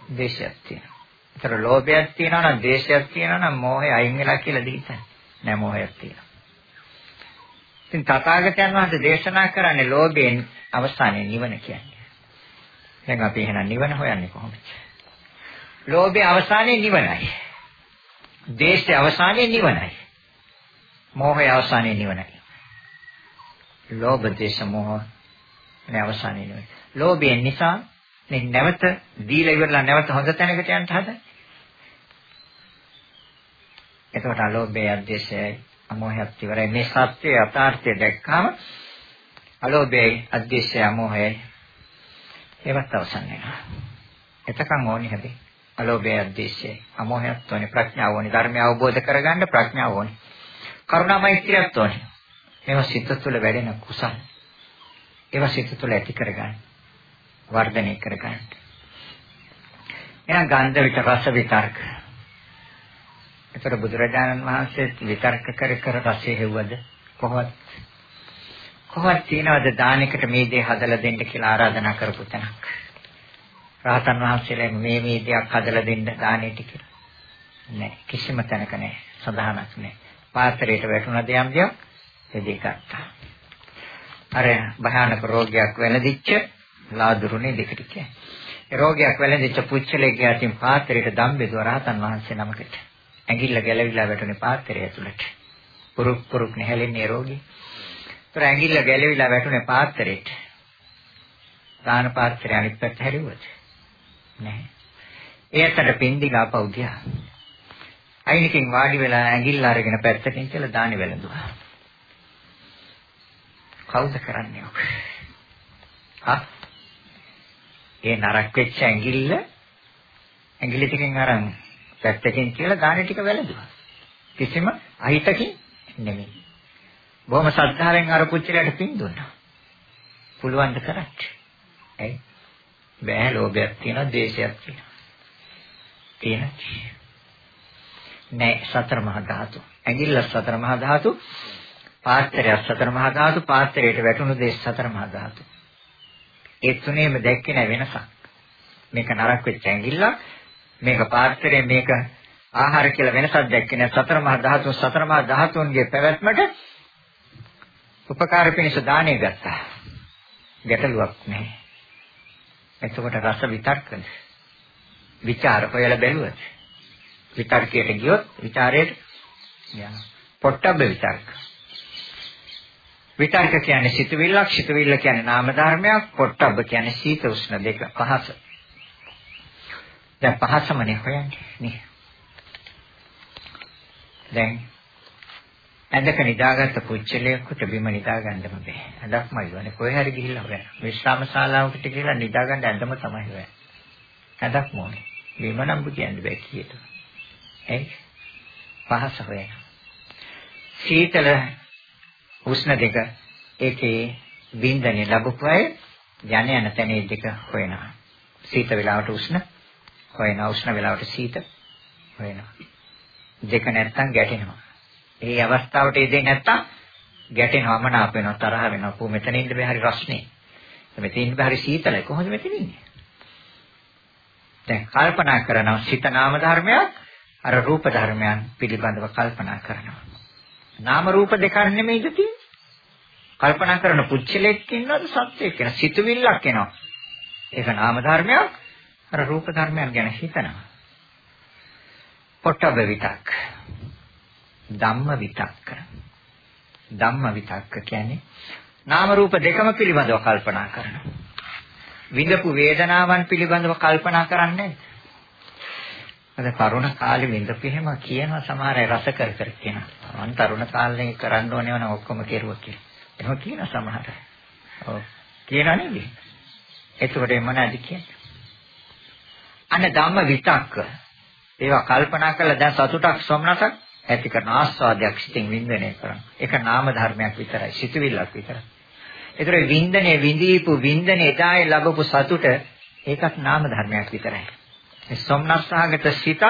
ද්වේෂයක් තියෙනවා. ඒතර ලෝභයක් තියෙනවා නම් ද්වේෂයක් තියෙනවා නම් මෝහය අයින් වෙලා කියලා දිහිතයි. නෑ මෝහයක් තියෙනවා. ඉතින් තථාගතයන් වහන්සේ දේශනා කරන්නේ ලෝභයෙන් අවසානයේ නිවන කියන්නේ. දැන් අපි එහෙනම් නිවන හොයන්නේ කොහොමද? ලෝභයේ අවසානයේ නිවනයි. ද්වේෂයේ අවසානයේ නිවනයි. මෝහයේ අවසානයේ නිවනයි. ලෝභ දේශ මොහ නේ අවසානයේ නෙවෙයි. ලෝභයෙන් නිසා මේ නැවත දීලා ඉවරලා නැවත හොඳ තැනකට යන්න හදන්නේ. එතකොට අලෝභය අධ්‍යශයයි අමෝහයත් ඉවරයි. මේ සත්‍යයේ යථාර්ථය දැක්කම අලෝභයයි අධ්‍යශයයි අමෝහයයි ඒවත් අවසන් වෙනවා. එතකන් ඕනි හැබැයි අලෝභය අධ්‍යශයයි අමෝහයත් ඕනි ප්‍රඥාව ඕනි ධර්මය අවබෝධ කරගන්න ප්‍රඥාව ඕනි. කරුණා මෛත්‍රියත් ඕනි. මේවා සිත තුළ වැඩෙන කුසල. ඒවා සිත තුළ ඇති කරගන්න. වර්ධනය කරගන්න. එහෙනම් ගන්ධ විත රස විතර්ක. ඒතර බුදුරජාණන් වහන්සේ විතර්ක කර කර රසය හෙව්වද කොහොමද? කොහොමද තියනවද දානයකට මේ දේ හදලා දෙන්න කියලා ආරාධනා කරපු තැනක්. රහතන් වහන්සේලා මේ මේ දෙයක් හදලා දෙන්න දානෙට කියලා. නෑ කිසිම තැනක නෑ සදානක් නෑ. පාත්‍රයට වැටුණ දෙයක් දෙයක් එදී ගත්තා. අර භයානක රෝගයක් වැළඳිච්ච ලාදුරුනේ දෙකට කියන්නේ. ඒ රෝගයක් වැළඳිච්ච පුච්චලෙක්ගේ අතින් පාත්‍රයට දම්බෙදුව රහතන් වහන්සේ නමකට. ඇඟිල්ල ගැලවිලා වැටුනේ පාත්‍රය ඇතුළට. පුරුක් පුරුක් නැහැලෙන්නේ රෝගී. ඒතර ඇඟිල්ල ගැලවිලා වැටුනේ පාත්‍රයට. දාන පාත්‍රය අනිත් පැත්ත හැරිවුවද? නැහැ. ඒකට පින්දි ගාපව් ගියා. අයිනකින් වාඩි වෙලා ඇඟිල්ල අරගෙන පැත්තකින් කියලා දානි වැළඳුවා. කවුද කරන්නේ ඔක? හා? ඒ නරක වෙච්ච ඇඟිල්ල ඇඟිලි ටිකෙන් අරන් පැත්තකින් කියලා ගාන ටික වැළඳුවා. කිසිම අහිතකින් නෙමෙයි. බොහොම ශ්‍රද්ධාවෙන් අර පුච්චලයට පින් දුන්නා. පුළුවන් ද කරන්න. ඇයි? බෑ ලෝභයක් තියෙනවා, ද්වේෂයක් තියෙනවා. තියෙනවා. නෑ සතර මහා ධාතු. ඇඟිල්ල සතර මහා ධාතු. පාත්‍රය සතර මහා ධාතු පාත්‍රයට වැටුණු දේ සතර මහා ධාතු. ඒ තුනේම දැක්කේ නැ වෙනසක්. මේක නරක වෙච්ච ඇඟිල්ල මේක පාත්‍රය මේක ආහාර කියලා වෙනසක් දැක්කේ නැ සතර මහා ධාතු සතර මහා ධාතුන්ගේ පැවැත්මට උපකාර පිණිස දාණය ගත්තා. ගැටලුවක් නැහැ. එතකොට රස විතර්කද? විචාර හොයලා බැලුවද? විතර්කයට ගියොත් විචාරයට යනවා. පොට්ටබ්බ විතර්ක. විතර්ක කියන්නේ සිතුවිල්ලක්, සිතුවිල්ල කියන්නේ නාම ධර්මයක්, පොට්ටබ්බ කියන්නේ සීත උෂ්ණ දෙක පහස. දැන් පහසමනේ හොයන්නේ නේ. දැන් ඇඳක නිදාගත්ත පුච්චලයකට බිම නිදා ගන්නම බෑ. ඇඳක්මයි වනේ කොහේ හරි ගිහිල්ලා හොයන්න. විශ්‍රාම ශාලාවකට ගිහිල්ලා නිදා ගන්න ඇඳම තමයි හොයන්නේ. ඇඳක් මොනේ. බිම නම් බුදියන්න බෑ කීයට. ඇයි? පහස හොයන. සීතල උෂ්ණ දෙක ඒකේ බින්දනේ ලැබුපු අය යන යන තැනේ දෙක හොයනවා. සීත වෙලාවට උෂ්ණ හොයනවා උෂ්ණ වෙලාවට සීත හොයනවා. දෙක නැත්තම් ගැටෙනවා. ඒ අවස්ථාවට ඒ දෙක නැත්තම් ගැටෙනවා මනාප වෙනවා තරහ වෙනවා. කො මෙතන ඉන්න බෑ හරි රස්නේ. මෙතන ඉන්න බෑ හරි සීතලයි. කොහොමද මෙතන ඉන්නේ? දැන් කල්පනා කරනවා සිත නාම ධර්මයක් අර රූප ධර්මයන් පිළිබඳව කල්පනා කරනවා. නාම රූප දෙකක් නෙමෙයිද තියෙන්නේ? කල්පනා කරන පුච්චලෙක් ඉන්නවද සත්‍යයක් කියන සිතුවිල්ලක් එනවා. ඒක නාම ධර්මයක් අර රූප ධර්මයක් ගැන හිතනවා. පොට්ටබ විතක්. ධම්ම විතක්ක. ධම්ම විතක්ක කියන්නේ නාම රූප දෙකම පිළිබඳව කල්පනා කරනවා. විඳපු වේදනාවන් පිළිබඳව කල්පනා කරන්නේ අද තරුණ කාලේ විඳපු එහෙම කියනවා සමහර අය රස කර කර කියනවා. මම තරුණ කාලේ කරන්න ඕනේ වුණා ඔක්කොම කෙරුවා කියලා. එහෙම කියන සමහර. ඔව්. කියනා නේද? එතකොට මොනවද කියන්නේ? අන්න ධම්ම විතක්ක. ඒවා කල්පනා කරලා දැන් සතුටක් සොම්නසක් ඇති කරන ආස්වාදයක් සිතින් වින්දනය කරන. ඒක නාම ධර්මයක් විතරයි. සිතුවිල්ලක් විතරයි. ඒතර වින්දනයේ විඳීපු වින්දනයේ එදායේ ලැබපු සතුට ඒකත් නාම ධර්මයක් විතරයි. ඒ සොම්නස්සහගත සිතත්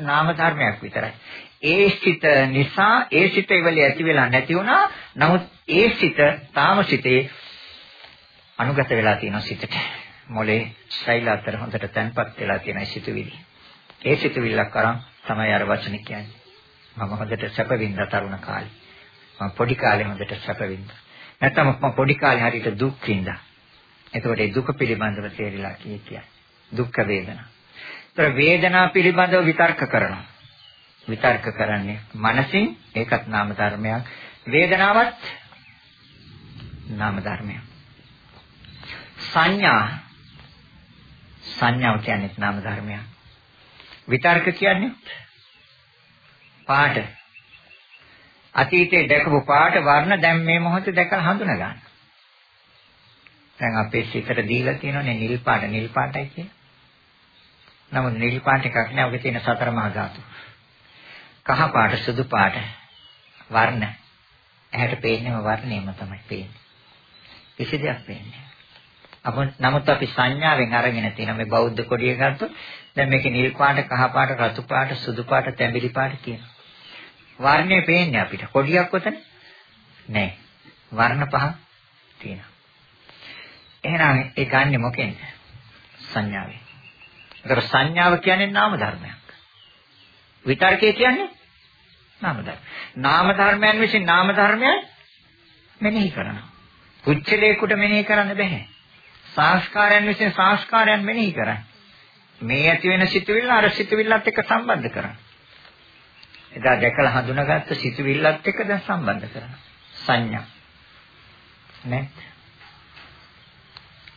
නාම ධර්මයක් විතරයි. ඒ සිත නිසා ඒ සිත ඉවලේ ඇති වෙලා නැති වුණා. නමුත් ඒ සිත තාම සිතේ අනුගත වෙලා තියෙන සිතට. මොලේ ශෛල අතර හොඳට තැන්පත් වෙලා තියෙන සිතුවිලි. ඒ සිතුවිල්ලක් අරන් තමයි අර වචන කියන්නේ. මම හොඳට සැප විඳ තරුණ කාලේ. මම පොඩි කාලේ හොඳට සැප විඳ. නැත්නම් මම පොඩි කාලේ හරියට දුක් විඳා. එතකොට ඒ දුක පිළිබඳව තේරිලා කිය කියන්නේ. දුක් වේදනා. ඒතර වේදනා පිළිබඳව විතර්ක කරනවා. විතර්ක කරන්නේ මනසින් ඒකත් නාම ධර්මයක්. වේදනාවත් නාම ධර්මයක්. සංඥා සංඥාව කියන්නේ නාම ධර්මයක්. විතර්ක කියන්නේ පාට. අතීතයේ දැකපු පාට වර්ණ දැන් මේ මොහොතේ දැකලා හඳුනා ගන්න. දැන් අපේ සිතට දීලා තියෙනනේ නිල් පාට නිල් පාටයි කියලා. නමුත් නිල් පාට එකක් නෑ ඔගේ තියෙන සතර මහා ධාතු. කහ පාට සුදු පාට වර්ණ ඇහැට පේන්නේම වර්ණයම තමයි පේන්නේ. කිසි දෙයක් පේන්නේ අප නමුත් අපි සංඥාවෙන් අරගෙන තියෙන මේ බෞද්ධ කොඩිය ගත්තොත් දැන් මේකේ නිල් පාට කහ පාට රතු පාට සුදු පාට තැඹිලි පාට තියෙනවා. වර්ණය පේන්නේ අපිට. කොඩියක් ඔතන නෑ. වර්ණ පහ තියෙනවා. එහෙනම් ඒ ගන්නෙ මොකෙන්ද? සංඥාවෙන්. ඒතර සංඥාව කියන්නේ නාම ධර්මයක්. විතර්කය කියන්නේ නාම ධර්ම. නාම ධර්මයන් විසින් නාම ධර්මයන් මෙනෙහි කරනවා. පුච්චලේකට මෙනෙහි කරන්න බෑ. සංස්කාරයන් විසින් සංස්කාරයන් මෙනෙහි කරන්නේ. මේ ඇති වෙන සිතුවිල්ල අර සිතුවිල්ලත් එක්ක සම්බන්ධ කරනවා. එදා දැකලා හඳුනාගත්ත සිතුවිල්ලත් එක්ක දැන් සම්බන්ධ කරනවා. සංඥා. නේ?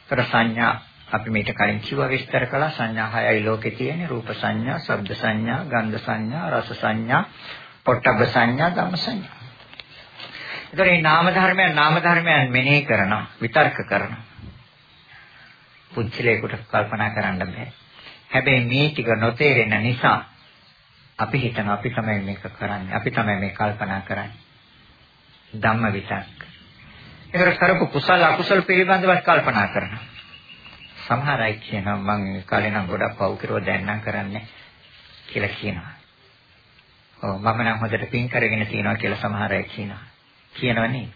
තර සංඥා අපි මේක කලින් කිව්වා විස්තර කළා සංඥා හයයි ලෝකේ තියෙන රූප සංඥා, ශබ්ද සංඥා, ගන්ධ සංඥා, රස සංඥා, පොට්ටබ්බ සංඥා, ධම්ම සංඥා. ඒතර මේ නාම ධර්මයන් නාම ධර්මයන් මෙනෙහි කරනවා, විතර්ක කරනවා. පුච්චලයකට කල්පනා කරන්න බෑ. හැබැයි මේ ටික නොතේරෙන නිසා අපි හිතන අපි තමයි මේක කරන්නේ. අපි තමයි මේ කල්පනා කරන්නේ. ධම්ම විතක්. ඒතර කරපු කුසල අකුසල පිළිබඳව කල්පනා කරනවා. සමහර අය කියනවා මම කාලේ නම් ගොඩක් පව් කරුවා දැන් නම් කරන්නේ කියලා කියනවා. ඔව් මම නම් හොඳට පින් කරගෙන තියෙනවා කියලා සමහර අය කියනවා. කියනවනේ.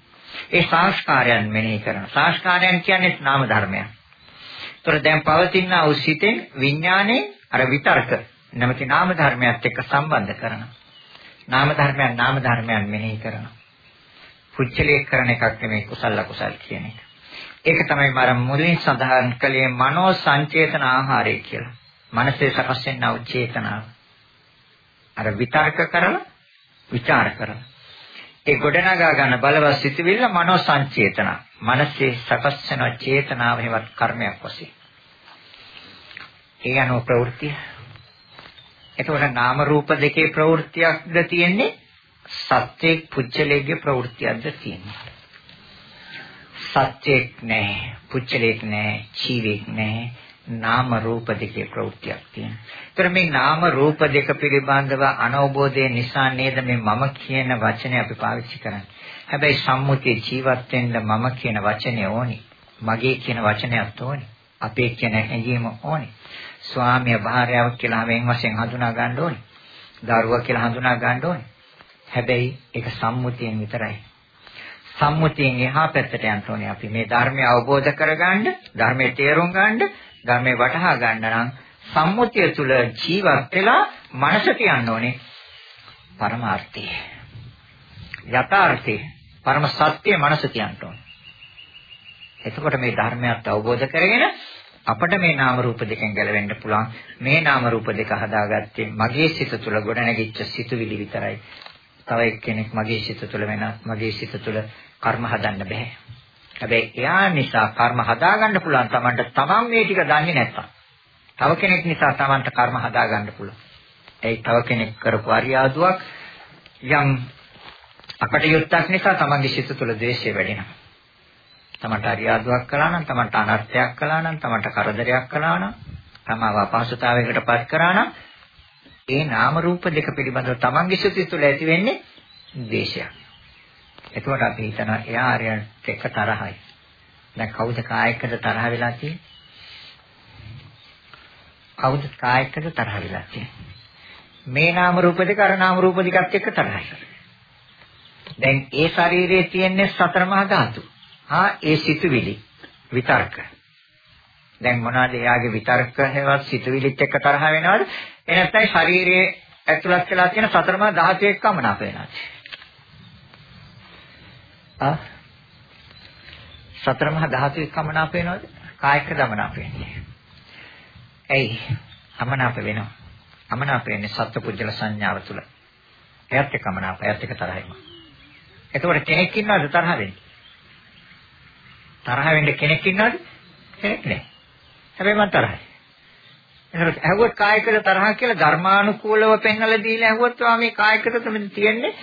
ඒ සංස්කාරයන් මෙනෙහි කරනවා. සංස්කාරයන් කියන්නේ නාම ධර්මයන්. ඒතර දැන් පවතින වූ සිතෙන් විඥානේ අර විතර්ක නැමැති නාම ධර්මයත් එක්ක සම්බන්ධ කරනවා. නාම ධර්මයන් නාම ධර්මයන් මෙනෙහි කරනවා. පුච්චලයේ කරන එකක් නෙමෙයි කුසල අකුසල් කියන එක. ඒක තමයි මම මුලින් සඳහන් කළේ මනෝ සංචේතන ආහාරය කියලා. මනසේ සකස් වෙනා චේතනාව. අර විතර්ක කරලා විචාර කරලා. ඒ ගොඩනගා ගන්න බලවත් සිතුවිල්ල මනෝ සංචේතන. මනසේ සකස් වෙන චේතනාව හේවත් කර්මයක් වශයෙන්. ඒ අනුව ප්‍රවෘත්ති. එතකොට නාම රූප දෙකේ ප්‍රවෘත්තියක්ද තියෙන්නේ සත්‍යයේ පුච්චලයේ ප්‍රවෘත්තියක්ද තියෙන්නේ. සත්‍යෙක් නැහැ, පුච්චලෙක් නැහැ, ජීවෙක් නැහැ. නාම රූප දෙකේ ප්‍රවෘත්තියක් තියෙනවා. ඒතර මේ නාම රූප දෙක පිළිබඳව අනවබෝධය නිසා නේද මේ මම කියන වචනේ අපි පාවිච්චි කරන්නේ. හැබැයි සම්මුතිය ජීවත් වෙන්න මම කියන වචනේ ඕනි. මගේ කියන වචනයක් ඕනේ. අපේ කියන හැඟීම ඕනේ. ස්වාමිය භාර්යාව කියලා වෙන් වශයෙන් හඳුනා ගන්න ඕනේ. දරුවා කියලා හඳුනා ගන්න ඕනේ. හැබැයි ඒක සම්මුතියෙන් විතරයි. සම්මුතියෙන් එහා පැත්තට යන්න ඕනේ අපි මේ ධර්මය අවබෝධ කරගන්න, ධර්මයේ තේරුම් ගන්න, ධර්මයේ වටහා ගන්න නම් සම්මුතිය තුල ජීවත් වෙලා මනස තියන්න ඕනේ පරමාර්ථය. යථාර්ථය, පරම සත්‍ය මනස තියන්න ඕනේ. එතකොට මේ ධර්මයත් අවබෝධ කරගෙන අපිට මේ නාම රූප දෙකෙන් ගැලවෙන්න පුළුවන්. මේ නාම රූප දෙක හදාගත්තේ මගේ සිත තුළ ගොඩනැගිච්ච සිතුවිලි විතරයි. තව එක්කෙනෙක් මගේ සිත තුළ වෙනත් මගේ සිත තුළ කර්ම හදන්න බෑ. හැබැයි එයා නිසා කර්ම හදාගන්න පුළුවන් Tamanට Taman මේ ටික දන්නේ නැත්තම්. තව කෙනෙක් නිසා Tamanට කර්ම හදාගන්න පුළුවන්. ඒ තව කෙනෙක් කරපු අරියාදුවක් යම් අකටයුත්තක් නිසා Tamanගේ සිත තුළ ද්වේෂය වැඩෙනවා. තමන්ට අරියාදුවක් කළා නම් තමන්ට අනර්ථයක් කළා නම් තමන්ට කරදරයක් කළා නම් තමව අපහසුතාවයකට පත් කරා නම් ඒ නාම රූප දෙක පිළිබඳව තමන්ගේ සිත තුළ ඇති වෙන්නේ ද්වේෂයක්. එතකොට අපි හිතනවා එයා ආර්යයන්ට එක තරහයි. දැන් කවුද කායකද තරහ වෙලා තියෙන්නේ? කවුද කායකද තරහ වෙලා තියෙන්නේ? මේ නාම රූප දෙක අර නාම රූප දෙකත් එක්ක තරහයි. දැන් ඒ ශරීරයේ තියෙන්නේ සතර මහා ධාතු. හා ඒ සිතුවිලි විතර්ක. දැන් මොනවාද එයාගේ විතර්ක හේවත් සිතුවිලිත් එක්ක තරහ වෙනවද? ඒ නැත්නම් ශරීරයේ ඇතුළත් වෙලා තියෙන සතරමා ධාතු එක්කම නාප වෙනවද? ආ සතරමා ධාතු එක්කම නාප වෙනවද? කායික දමනාප වෙන්නේ. ඇයි? අමනාප වෙනවා. අමනාප වෙන්නේ සත්පුජ්‍යල සංඥාව තුළ. එයත් එක්කම නාප, එයත් එක්ක තරහයි. එතකොට කෙනෙක් ඉන්නවද තරහ වෙන්නේ? තරහ වෙන්න කෙනෙක් ඉන්නවද? කෙනෙක් නැහැ. හැබැයි මම තරහයි. එහෙනම් ඇහුවොත් කායකද තරහ කියලා ධර්මානුකූලව පෙන්වලා දීලා ඇහුවොත් මේ කායකද තමයි තියෙන්නේ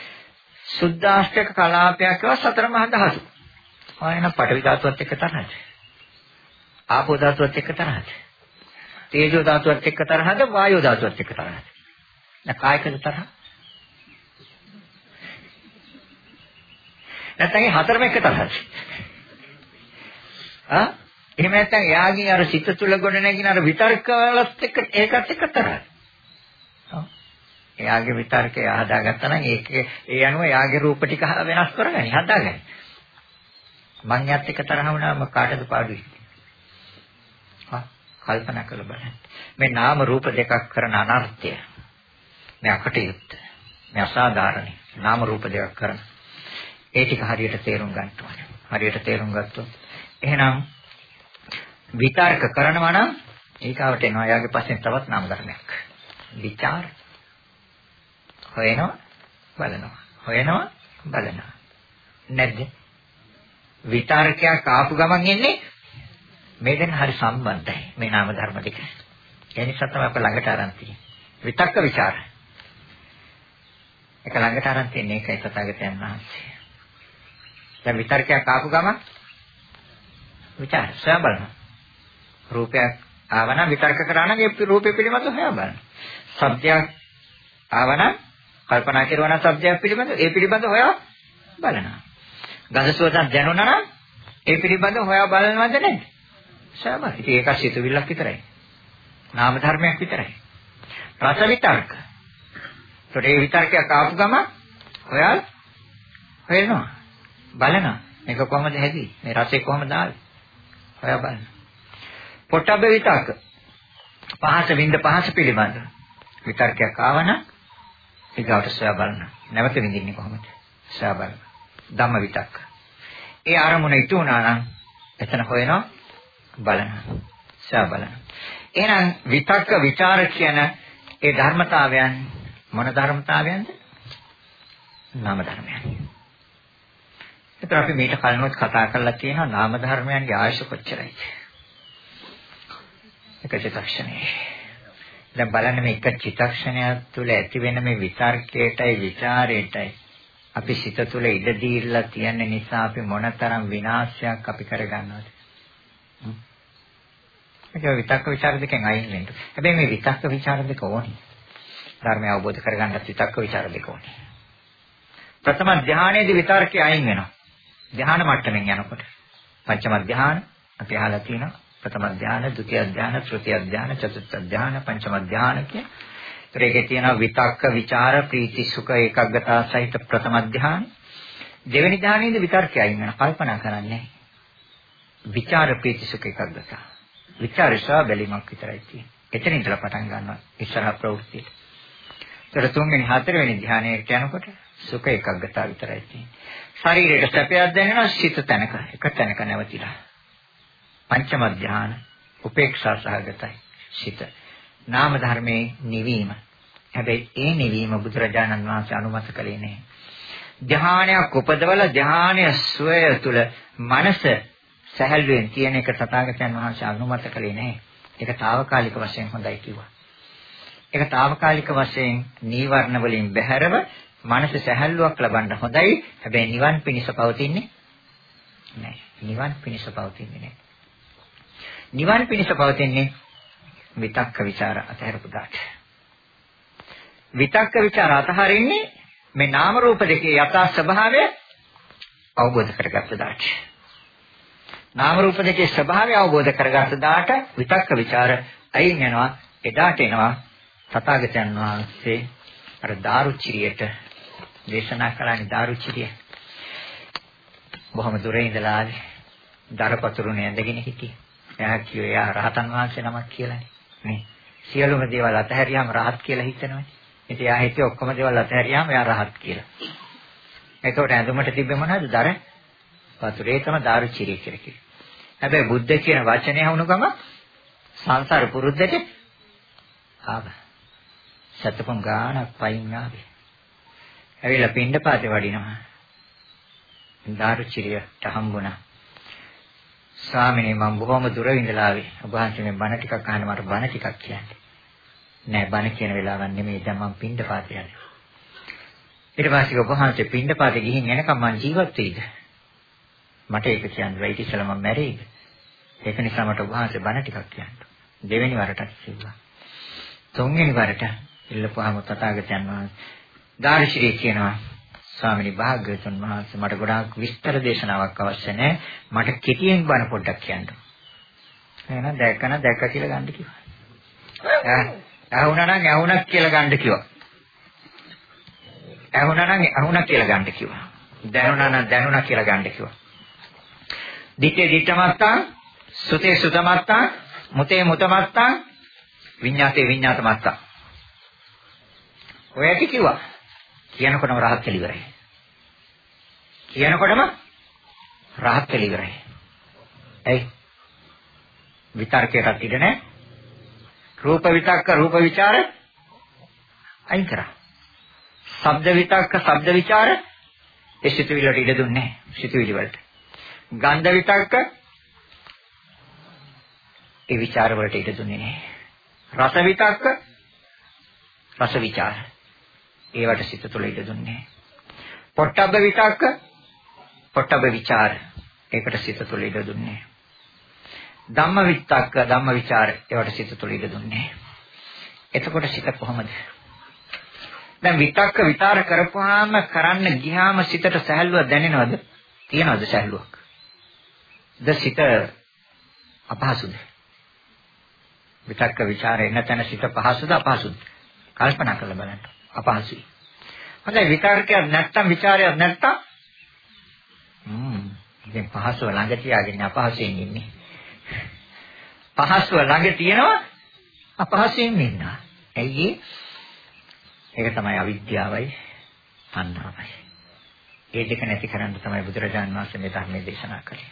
සුද්ධාෂ්ටක කලාපයක් ඒවා සතර මහා ධාතු. ආයෙන පඨවි ධාතුවත් එක්ක තරහද? ආපෝ ධාතුවත් එක්ක තරහද? තේජෝ ධාතුවත් එක්ක තරහද? වායෝ ධාතුවත් එක්ක තරහද? දැන් කායකද තරහ? නැත්නම් මේ හතරම එක්ක තරහද? ආ එහෙම නැත්නම් එයාගේ අර සිත තුළ ගොඩ නැගින අර විතර්කවලත් එක්ක ඒකත් එක්ක තරයි. එයාගේ විතර්කය හදාගත්තා නම් ඒක ඒ අනුව එයාගේ රූප ටික වෙනස් කරගනි හදාගනි. මං යත් එක්ක තරහ වුණාම කාටද පාඩුයි? කල්පනා කරලා බලන්න. මේ නාම රූප දෙකක් කරන අනර්ථය. මේ අකටයුත්ත. මේ අසාධාරණ නාම රූප දෙකක් කරන. ඒ ටික හරියට තේරුම් ගන්න ඕනේ. හරියට තේරුම් ගත්තොත් එහෙනම් විතර්ක කරනවා නම් ඊගාවට එනවා යාගේ පස්සෙන් තවත් නාම ධර්මයක්. විචාර හොයනවා බලනවා. හොයනවා බලනවා. නැද්ද? විතර්කයක් ආපු ගමන් එන්නේ මේ දෙන්න හරි සම්බන්ධයි මේ නාම ධර්ම දෙක. ඒ නිසා තමයි අප ළඟට අරන් තියෙන්නේ. විතක්ක ਵਿਚාර. ඒක ළඟට අරන් තියෙන එකයි තථාගතයන් වහන්සේ. දැන් විතර්කයක් ආපු ගමන් විචාර සොයා බලනවා. රූපයක් ආවනම් විතර්ක කරා නම් ඒ රූපය පිළිබඳව හොයා බලනවා. සබ්දයක් ආවනම් කල්පනා කරනවා නම් සබ්දයක් පිළිබඳව ඒ පිළිබඳව හොයා බලනවා. ගඳ සුවඳක් දැනුණා නම් ඒ පිළිබඳව හොයා බලනවද නැද්ද? සොයා බලන්න. ඉතින් ඒක සිතුවිල්ලක් විතරයි. නාම ධර්මයක් විතරයි. රස විතර්ක. ඒකට ඒ විතර්කයක් ආපු ගම හොයා හොයනවා. බලනවා. මේක කොහොමද හැදී? මේ රසය කොහොමද ආවේ? හොයා බලන්න. පොට්ටබ්බ විතර්ක. පහස විඳ පහස පිළිබඳ විතර්කයක් ආවනම් ඊගාවට සොයා බලන්න. නැවත විඳින්නේ කොහොමද? සොයා බලන්න. ධම්ම විතක්ක. ඒ ආරමුණ ඉතු වුණා නම් එතන හොයනවා බලන. සොයා බලන. එහෙනම් විතක්ක ਵਿਚාර කියන ඒ ධර්මතාවයන් මොන ධර්මතාවයන්ද? නාම ධර්මයන්. ඒක අපි මේක කලිනුත් කතා කරලා තියෙනවා නාම ධර්මයන්ගේ ආයශ කොච්චරයි. එක චිත්තක්ෂණේ. දැන් බලන්න මේ එක චිත්තක්ෂණය තුළ ඇති වෙන මේ විතර්කයටයි ਵਿਚාරයටයි අපි සිත තුළ ඉඩ දීලා තියෙන නිසා අපි මොනතරම් විනාශයක් අපි කරගන්නවද? ඒක විතක්ක ਵਿਚාර දෙකෙන් අයින් වෙන්න. හැබැයි මේ විතක්ක ਵਿਚාර දෙක ඕනේ. ධර්මය අවබෝධ කරගන්න විතක්ක ਵਿਚාර දෙක ඕනේ. ප්‍රථම ධානයේදී විතර්කය අයින් වෙනවා. ධ්‍යාන මට්ටමින් යනකොට පංචම ධ්‍යාන අපි අහලා තියෙනවා ප්‍රථම ධ්‍යාන, ဒုတိ ය ධ්‍යාන, තෘතිය ධ්‍යාන, චතුර්ථ ධ්‍යාන, පංචම ධ්‍යාන කිය. ඒතර ඒකේ තියෙනවා විතක්ක, ਵਿਚාර, ප්‍රීති, සුඛ, ඒකාග්‍රතාව සහිත ප්‍රථම ධ්‍යාන. දෙවෙනි ධ්‍යානයේදී විතර්කයයි වෙන කල්පනා කරන්නේ. විචාර ප්‍රීති සුඛ ඒකාග්‍රතාව. විචාරශා බැලීමක් විතරයි තියෙන්නේ. එතන ඉඳලා පටන් ගන්නවා ඉස්සරහ ප්‍රවෘත්තිය. ඒතර තුන්වෙනි හතරවෙනි ධ්‍යානයට යනකොට සුඛ ඒකාග්‍රතාව විතරයි තියෙන්නේ. ශරීරයට සැපයක් දැනෙනවා සිත තැනක එක තැනක නැවතිලා. පංචම ධාන උපේක්ෂා සහගතයි සිත. නාම ධර්මයේ නිවීම. හැබැයි ඒ නිවීම බුදුරජාණන් වහන්සේ අනුමත කළේ නැහැ. ධානයක් උපදවල ධානය ස්වය තුල මනස සැහැල්ලුවෙන් තියෙන එක තථාගතයන් වහන්සේ අනුමත කළේ නැහැ. ඒක తాවකාලික වශයෙන් හොඳයි කිව්වා. ඒක తాවකාලික වශයෙන් නීවරණ වලින් බැහැරව මනස සැහැල්ලුවක් ලබන්න හොඳයි. හැබැයි නිවන් පිණිස පවතින්නේ නැහැ. නිවන් පිණිස පවතින්නේ නැහැ. නිවන් පිණිස පවතින්නේ විතක්ක ਵਿਚාර අතහැරපු දාට. විතක්ක ਵਿਚාර අතහරින්නේ මේ නාම රූප දෙකේ යථා ස්වභාවය අවබෝධ කරගත්ත දාට. නාම රූප දෙකේ ස්වභාවය අවබෝධ කරගත්ත දාට විතක්ක ਵਿਚාර අයින් වෙනවා එදාට එනවා තථාගතයන් වහන්සේ අර දාරුචිරියට දේශනා කළානේ දාරුචිරිය. බොහොම දුරේ ඉඳලා ආවේ. දරපතුරුනේ ඇඳගෙන හිටියේ. එයා කිව්වේ එයා රහතන් වහන්සේ නමක් කියලානේ. නේ. සියලුම දේවල් අතහැරියාම රහත් කියලා හිතනවනේ. ඉතින් එයා හිතුවේ ඔක්කොම දේවල් අතහැරියාම එයා රහත් කියලා. එතකොට ඇඳුමට තිබ්බේ මොනවද? දර වතුරේ තම දාරුචිරිය කියලා කිව්වේ. හැබැයි බුද්ධ කියන වචනේ වුණ ගම සංසාර පුරුද්දට ආවා. සතපොන් ගානක් පයින් ආවේ. ඇවිල්ලා පින්ඩපාතේ වඩිනවා. දාරුචිරියට හම්බුණා. ස්වාමිනේ මම බොහොම දුර ඉඳලා ආවේ. ඔබ වහන්සේ මේ බණ ටිකක් අහන්න මට බණ ටිකක් කියන්න. නෑ බණ කියන වෙලාවක් නෙමෙයි දැන් මම පින්ඩපාතේ යන්නේ. ඊට පස්සේ ඔබ වහන්සේ පින්ඩපාතේ ගිහින් එනකම් මම ජීවත් වෙයිද? මට ඒක කියන්න බැයි ඉතිසලා මම මැරෙයිද? ඒක නිසා මට ඔබ වහන්සේ බණ ටිකක් කියන්න. දෙවෙනි වරටත් කිව්වා. තුන්වෙනි වරට ඉල්ලපුවාම තථාගතයන් වහන්සේ දාර්ශනික කියනවා ස්වාමිනී භාග්‍යවතුන් වහන්සේ මට ගොඩාක් විස්තර දේශනාවක් අවශ්‍ය නැහැ මට කෙටියෙන් බණ පොඩ්ඩක් කියන්න. එහෙනම් දැක්කන දැක්ක කියලා ගන්න කිව්වා. ඇහුණා නම් ඇහුණක් කියලා ගන්න කිව්වා. ඇහුණා නම් ඇහුණා කියලා ගන්න කිව්වා. දැනුණා නම් දැනුණා කියලා ගන්න කිව්වා. දිත්තේ දිත්තමත්තා සුතේ සුතමත්තා මුතේ මුතමත්තා විඤ්ඤාතේ විඤ්ඤාතමත්තා ඔය ඇති කිව්වා. කියනකොටම රහත් කියලා ඉවරයි. කියනකොටම රහත් කියලා ඉවරයි. ඇයි? විතර්කයටත් ඉඩ නැහැ. රූප විතක්ක රූප ਵਿਚාර අයින් කරා. ශබ්ද විතක්ක ශබ්ද ਵਿਚාර ඒ සිතුවිලි වලට ඉඩ දුන්නේ නැහැ. සිතුවිලි වලට. ගන්ධ විතක්ක ඒ ਵਿਚාර වලට ඉඩ දුන්නේ නැහැ. රස විතක්ක රස ਵਿਚාර ඒවට සිත තුළ ඉඩ දුන්නේ පොට්ටබ්බ විතක්ක පොට්ටබ්බ ਵਿਚාර ඒකට සිත තුළ ඉඩ දුන්නේ ධම්ම විතක්ක ධම්ම ਵਿਚාර ඒවට සිත තුළ ඉඩ දුන්නේ එතකොට සිත කොහොමද දැන් විතක්ක විතර කරපුවාම කරන්න ගියාම සිතට සැහැල්ලුව දැනෙනවද? තියනවද සැහැල්ලුවක්? ද සිත අපහසුද? විතක්ක ਵਿਚාරේ නැතන සිත පහසුද අපහසුද? කල්පනා කරලා බලන්න. අපහසුයි. හොඳයි විතර්කයක් නැත්තම් ਵਿਚාරයක් නැත්තම් හ්ම් ඉතින් පහසුව ළඟ තියාගෙන අපහසුයෙන් ඉන්නේ. පහසුව ළඟ තියෙනවා අපහසුයෙන් ඉන්නවා. ඇයි ඒක තමයි අවිද්‍යාවයි තණ්හාවයි. ඒ දෙක නැති කරන්න තමයි බුදුරජාණන් වහන්සේ මේ ධර්මයේ දේශනා කළේ.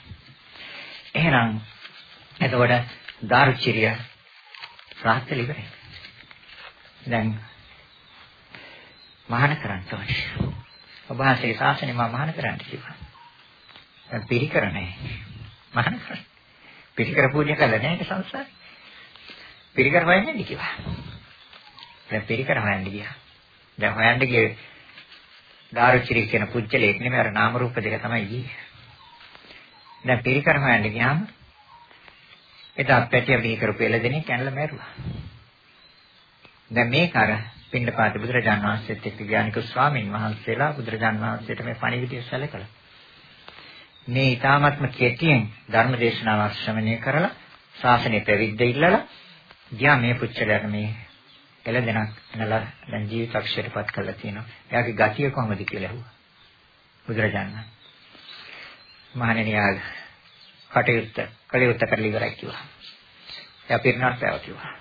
එහෙනම් එතකොට දාරුචිරිය රාත්‍රී ඉවරයි. දැන් මහාන කරන්න ඕනේ. ඔබ වහන්සේ ශාසනය මම මහාන කරන්න කිව්වා. දැන් පිරිකර නැහැ. මහාන කරන්න. පිරිකර පූජා කළා නැහැ සංසාරේ. පිරිකර හොයන්නේ කිව්වා. දැන් පිරිකර හොයන්න ගියා. දැන් හොයන්න ගියේ දාරුචිරි කියන පුජ්‍යලයක් නෙමෙයි අර නාම රූප දෙක තමයි ගියේ. දැන් පිරිකර හොයන්න ගියාම එදා පැටිය බිහි කරපු එළදෙනේ කැනලා මැරුවා. දැන් මේක අර පින්නපාත බුදුරජාන් වහන්සේත් එක්ක ඥානික ස්වාමීන් වහන්සේලා බුදුරජාන් වහන්සේට මේ පණිවිඩය සැලකලා. මේ ඊ타ත්ම කෙටියෙන් ධර්ම දේශනාවක් ශ්‍රවණය කරලා ශාසනය පැවිද්ද ඉල්ලලා ගියා මේ පුච්චලයට මේ එළදෙනක් එනලා දැන් ජීවිතක්ෂයටපත් කරලා තියෙනවා. එයාගේ ගතිය කොහොමද කියලා ඇහුවා. බුදුරජාණන්. මහණෙනි ආ කටයුත්ත කලියුත්ත කරලා ඉවරයි කිව්වා. එයා පිරිනමත් පැවතුවා.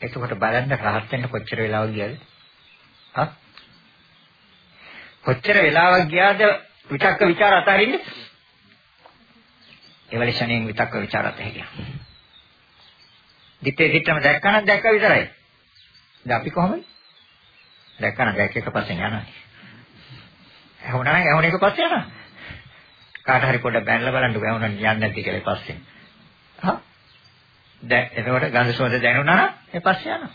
එතකොට බලන්න රහත් වෙන්න කොච්චර වෙලාවක් ගියාද? හා? කොච්චර වෙලාවක් ගියාද විතක්ක ਵਿਚාර අතරින්ද? එවලිෂණයෙන් විතක්ක ਵਿਚාර අතහැරියා. දිත්තේ දිත්තම දැක්කනම් දැක්ක විතරයි. ඉතින් අපි කොහොමද? දැක්කනම් දැක්ක එක පස්සේ යනවා. ඇහුණා නම් ඇහුණ එක පස්සේ යනවා. කාට හරි පොඩ්ඩක් බැලලා බලන්නකෝ ඇහුණා යන්නේ නැති කියලා පස්සේ. හා දැන් එතකොට ගන්ධ සුවඳ දැනුණා නම් ඒ පස්සේ යනවා.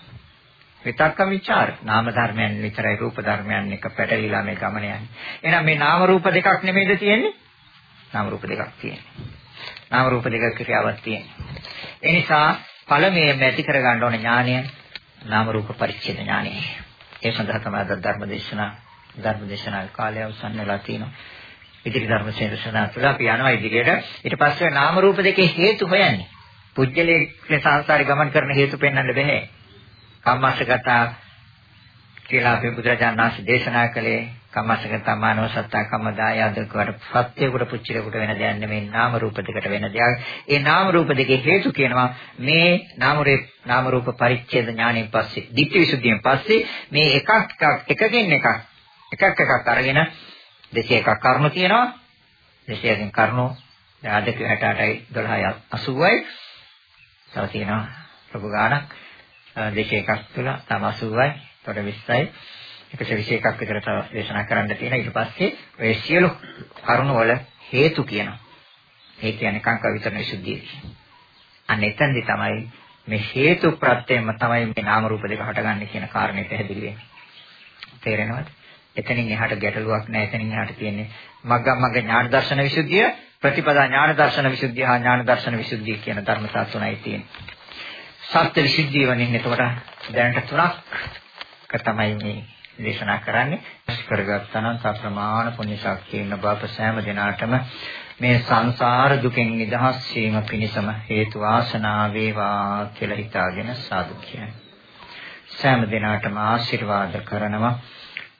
විතක්ක ਵਿਚාර නාම ධර්මයන් විතරයි රූප ධර්මයන් එක පැටලිලා මේ ගමන යන්නේ. එහෙනම් මේ නාම රූප දෙකක් නෙමෙයිද තියෙන්නේ? නාම රූප දෙකක් තියෙන්නේ. නාම රූප දෙකක් ක්‍රියාවක් තියෙන්නේ. ඒ නිසා ඵලමේ ඇති කර ගන්න ඕන ඥානය නාම රූප පරිච්ඡේද ඥානය. ඒ සඳහා තමයි ධර්ම දේශනා ධර්ම දේශනා කාලය අවසන් වෙලා තියෙනවා. ඉදිරි ධර්ම දේශනා තුළ අපි යනවා ඉදිරියට. ඊට පස්සේ නාම රූප දෙකේ හේතු හොයන්නේ. පුජ්‍යලේ සංසාරේ ගමන් කරන හේතු පෙන්වන්න බෑ. කම්මස්සගත කියලා අපි බුදුරජාණන් වහන්සේ දේශනා කළේ කම්මස්සගත මානව සත්තා කම්මදායදකට සත්‍යයකට පුච්චලයකට වෙන දෙයක් නෙමෙයි නාම රූප දෙකට වෙන දෙයක්. ඒ නාම රූප දෙකේ හේතු කියනවා මේ නාම රූප නාම රූප පරිච්ඡේද ඥාණයෙන් පස්සේ, ditthi visuddhiයෙන් පස්සේ මේ එකක් එකක් එකකින් එකක් එකක් එකක් අරගෙන 201ක් කරුණු තියෙනවා 200කින් කරුණු ආදක 68යි 12යි 80යි තව තියෙනවා ලොකු ගාණක්. 201ක් තුල තම 80යි එතකොට 20යි 121ක් විතර තව දේශනා කරන්න තියෙනවා ඊට පස්සේ ඔය සියලු කරුණු වල හේතු කියනවා හේතු කියන්නේ කාංක විතරන විසුද්ධිය. අන්න එතෙන්දි තමයි මේ හේතු ප්‍රත්‍යයම තමයි මේ නාම රූප දෙක හටගන්නේ කියන කාරණේ පැහැදිලි වෙන්නේ. තේරෙනවද? එතනින් එහාට ගැටලුවක් නැහැ. එතනින් එහාට තියෙන්නේ මග්ගම් මග්ග ඥාන දර්ශන විසුද්ධිය, ප්‍රතිපදා ඥාන දර්ශන විසුද්ධිය හා ඥාන දර්ශන විසුද්ධිය කියන ධර්මතා තුනයි තියෙන්නේ. සත්‍ය විසුද්ධිය වනින් එතකොට දැනට තුනක් තමයි මේ දේශනා කරන්නේ. කරගත්තා නම් සප්‍රමාණ පුණ්‍ය ශක්තියින බාප සෑම දිනාටම මේ සංසාර දුකෙන් නිදහස් වීම පිණිසම හේතු වාසනා වේවා කියලා හිතාගෙන සාදු කියන්නේ. සෑම දිනාටම ආශිර්වාද කරනවා.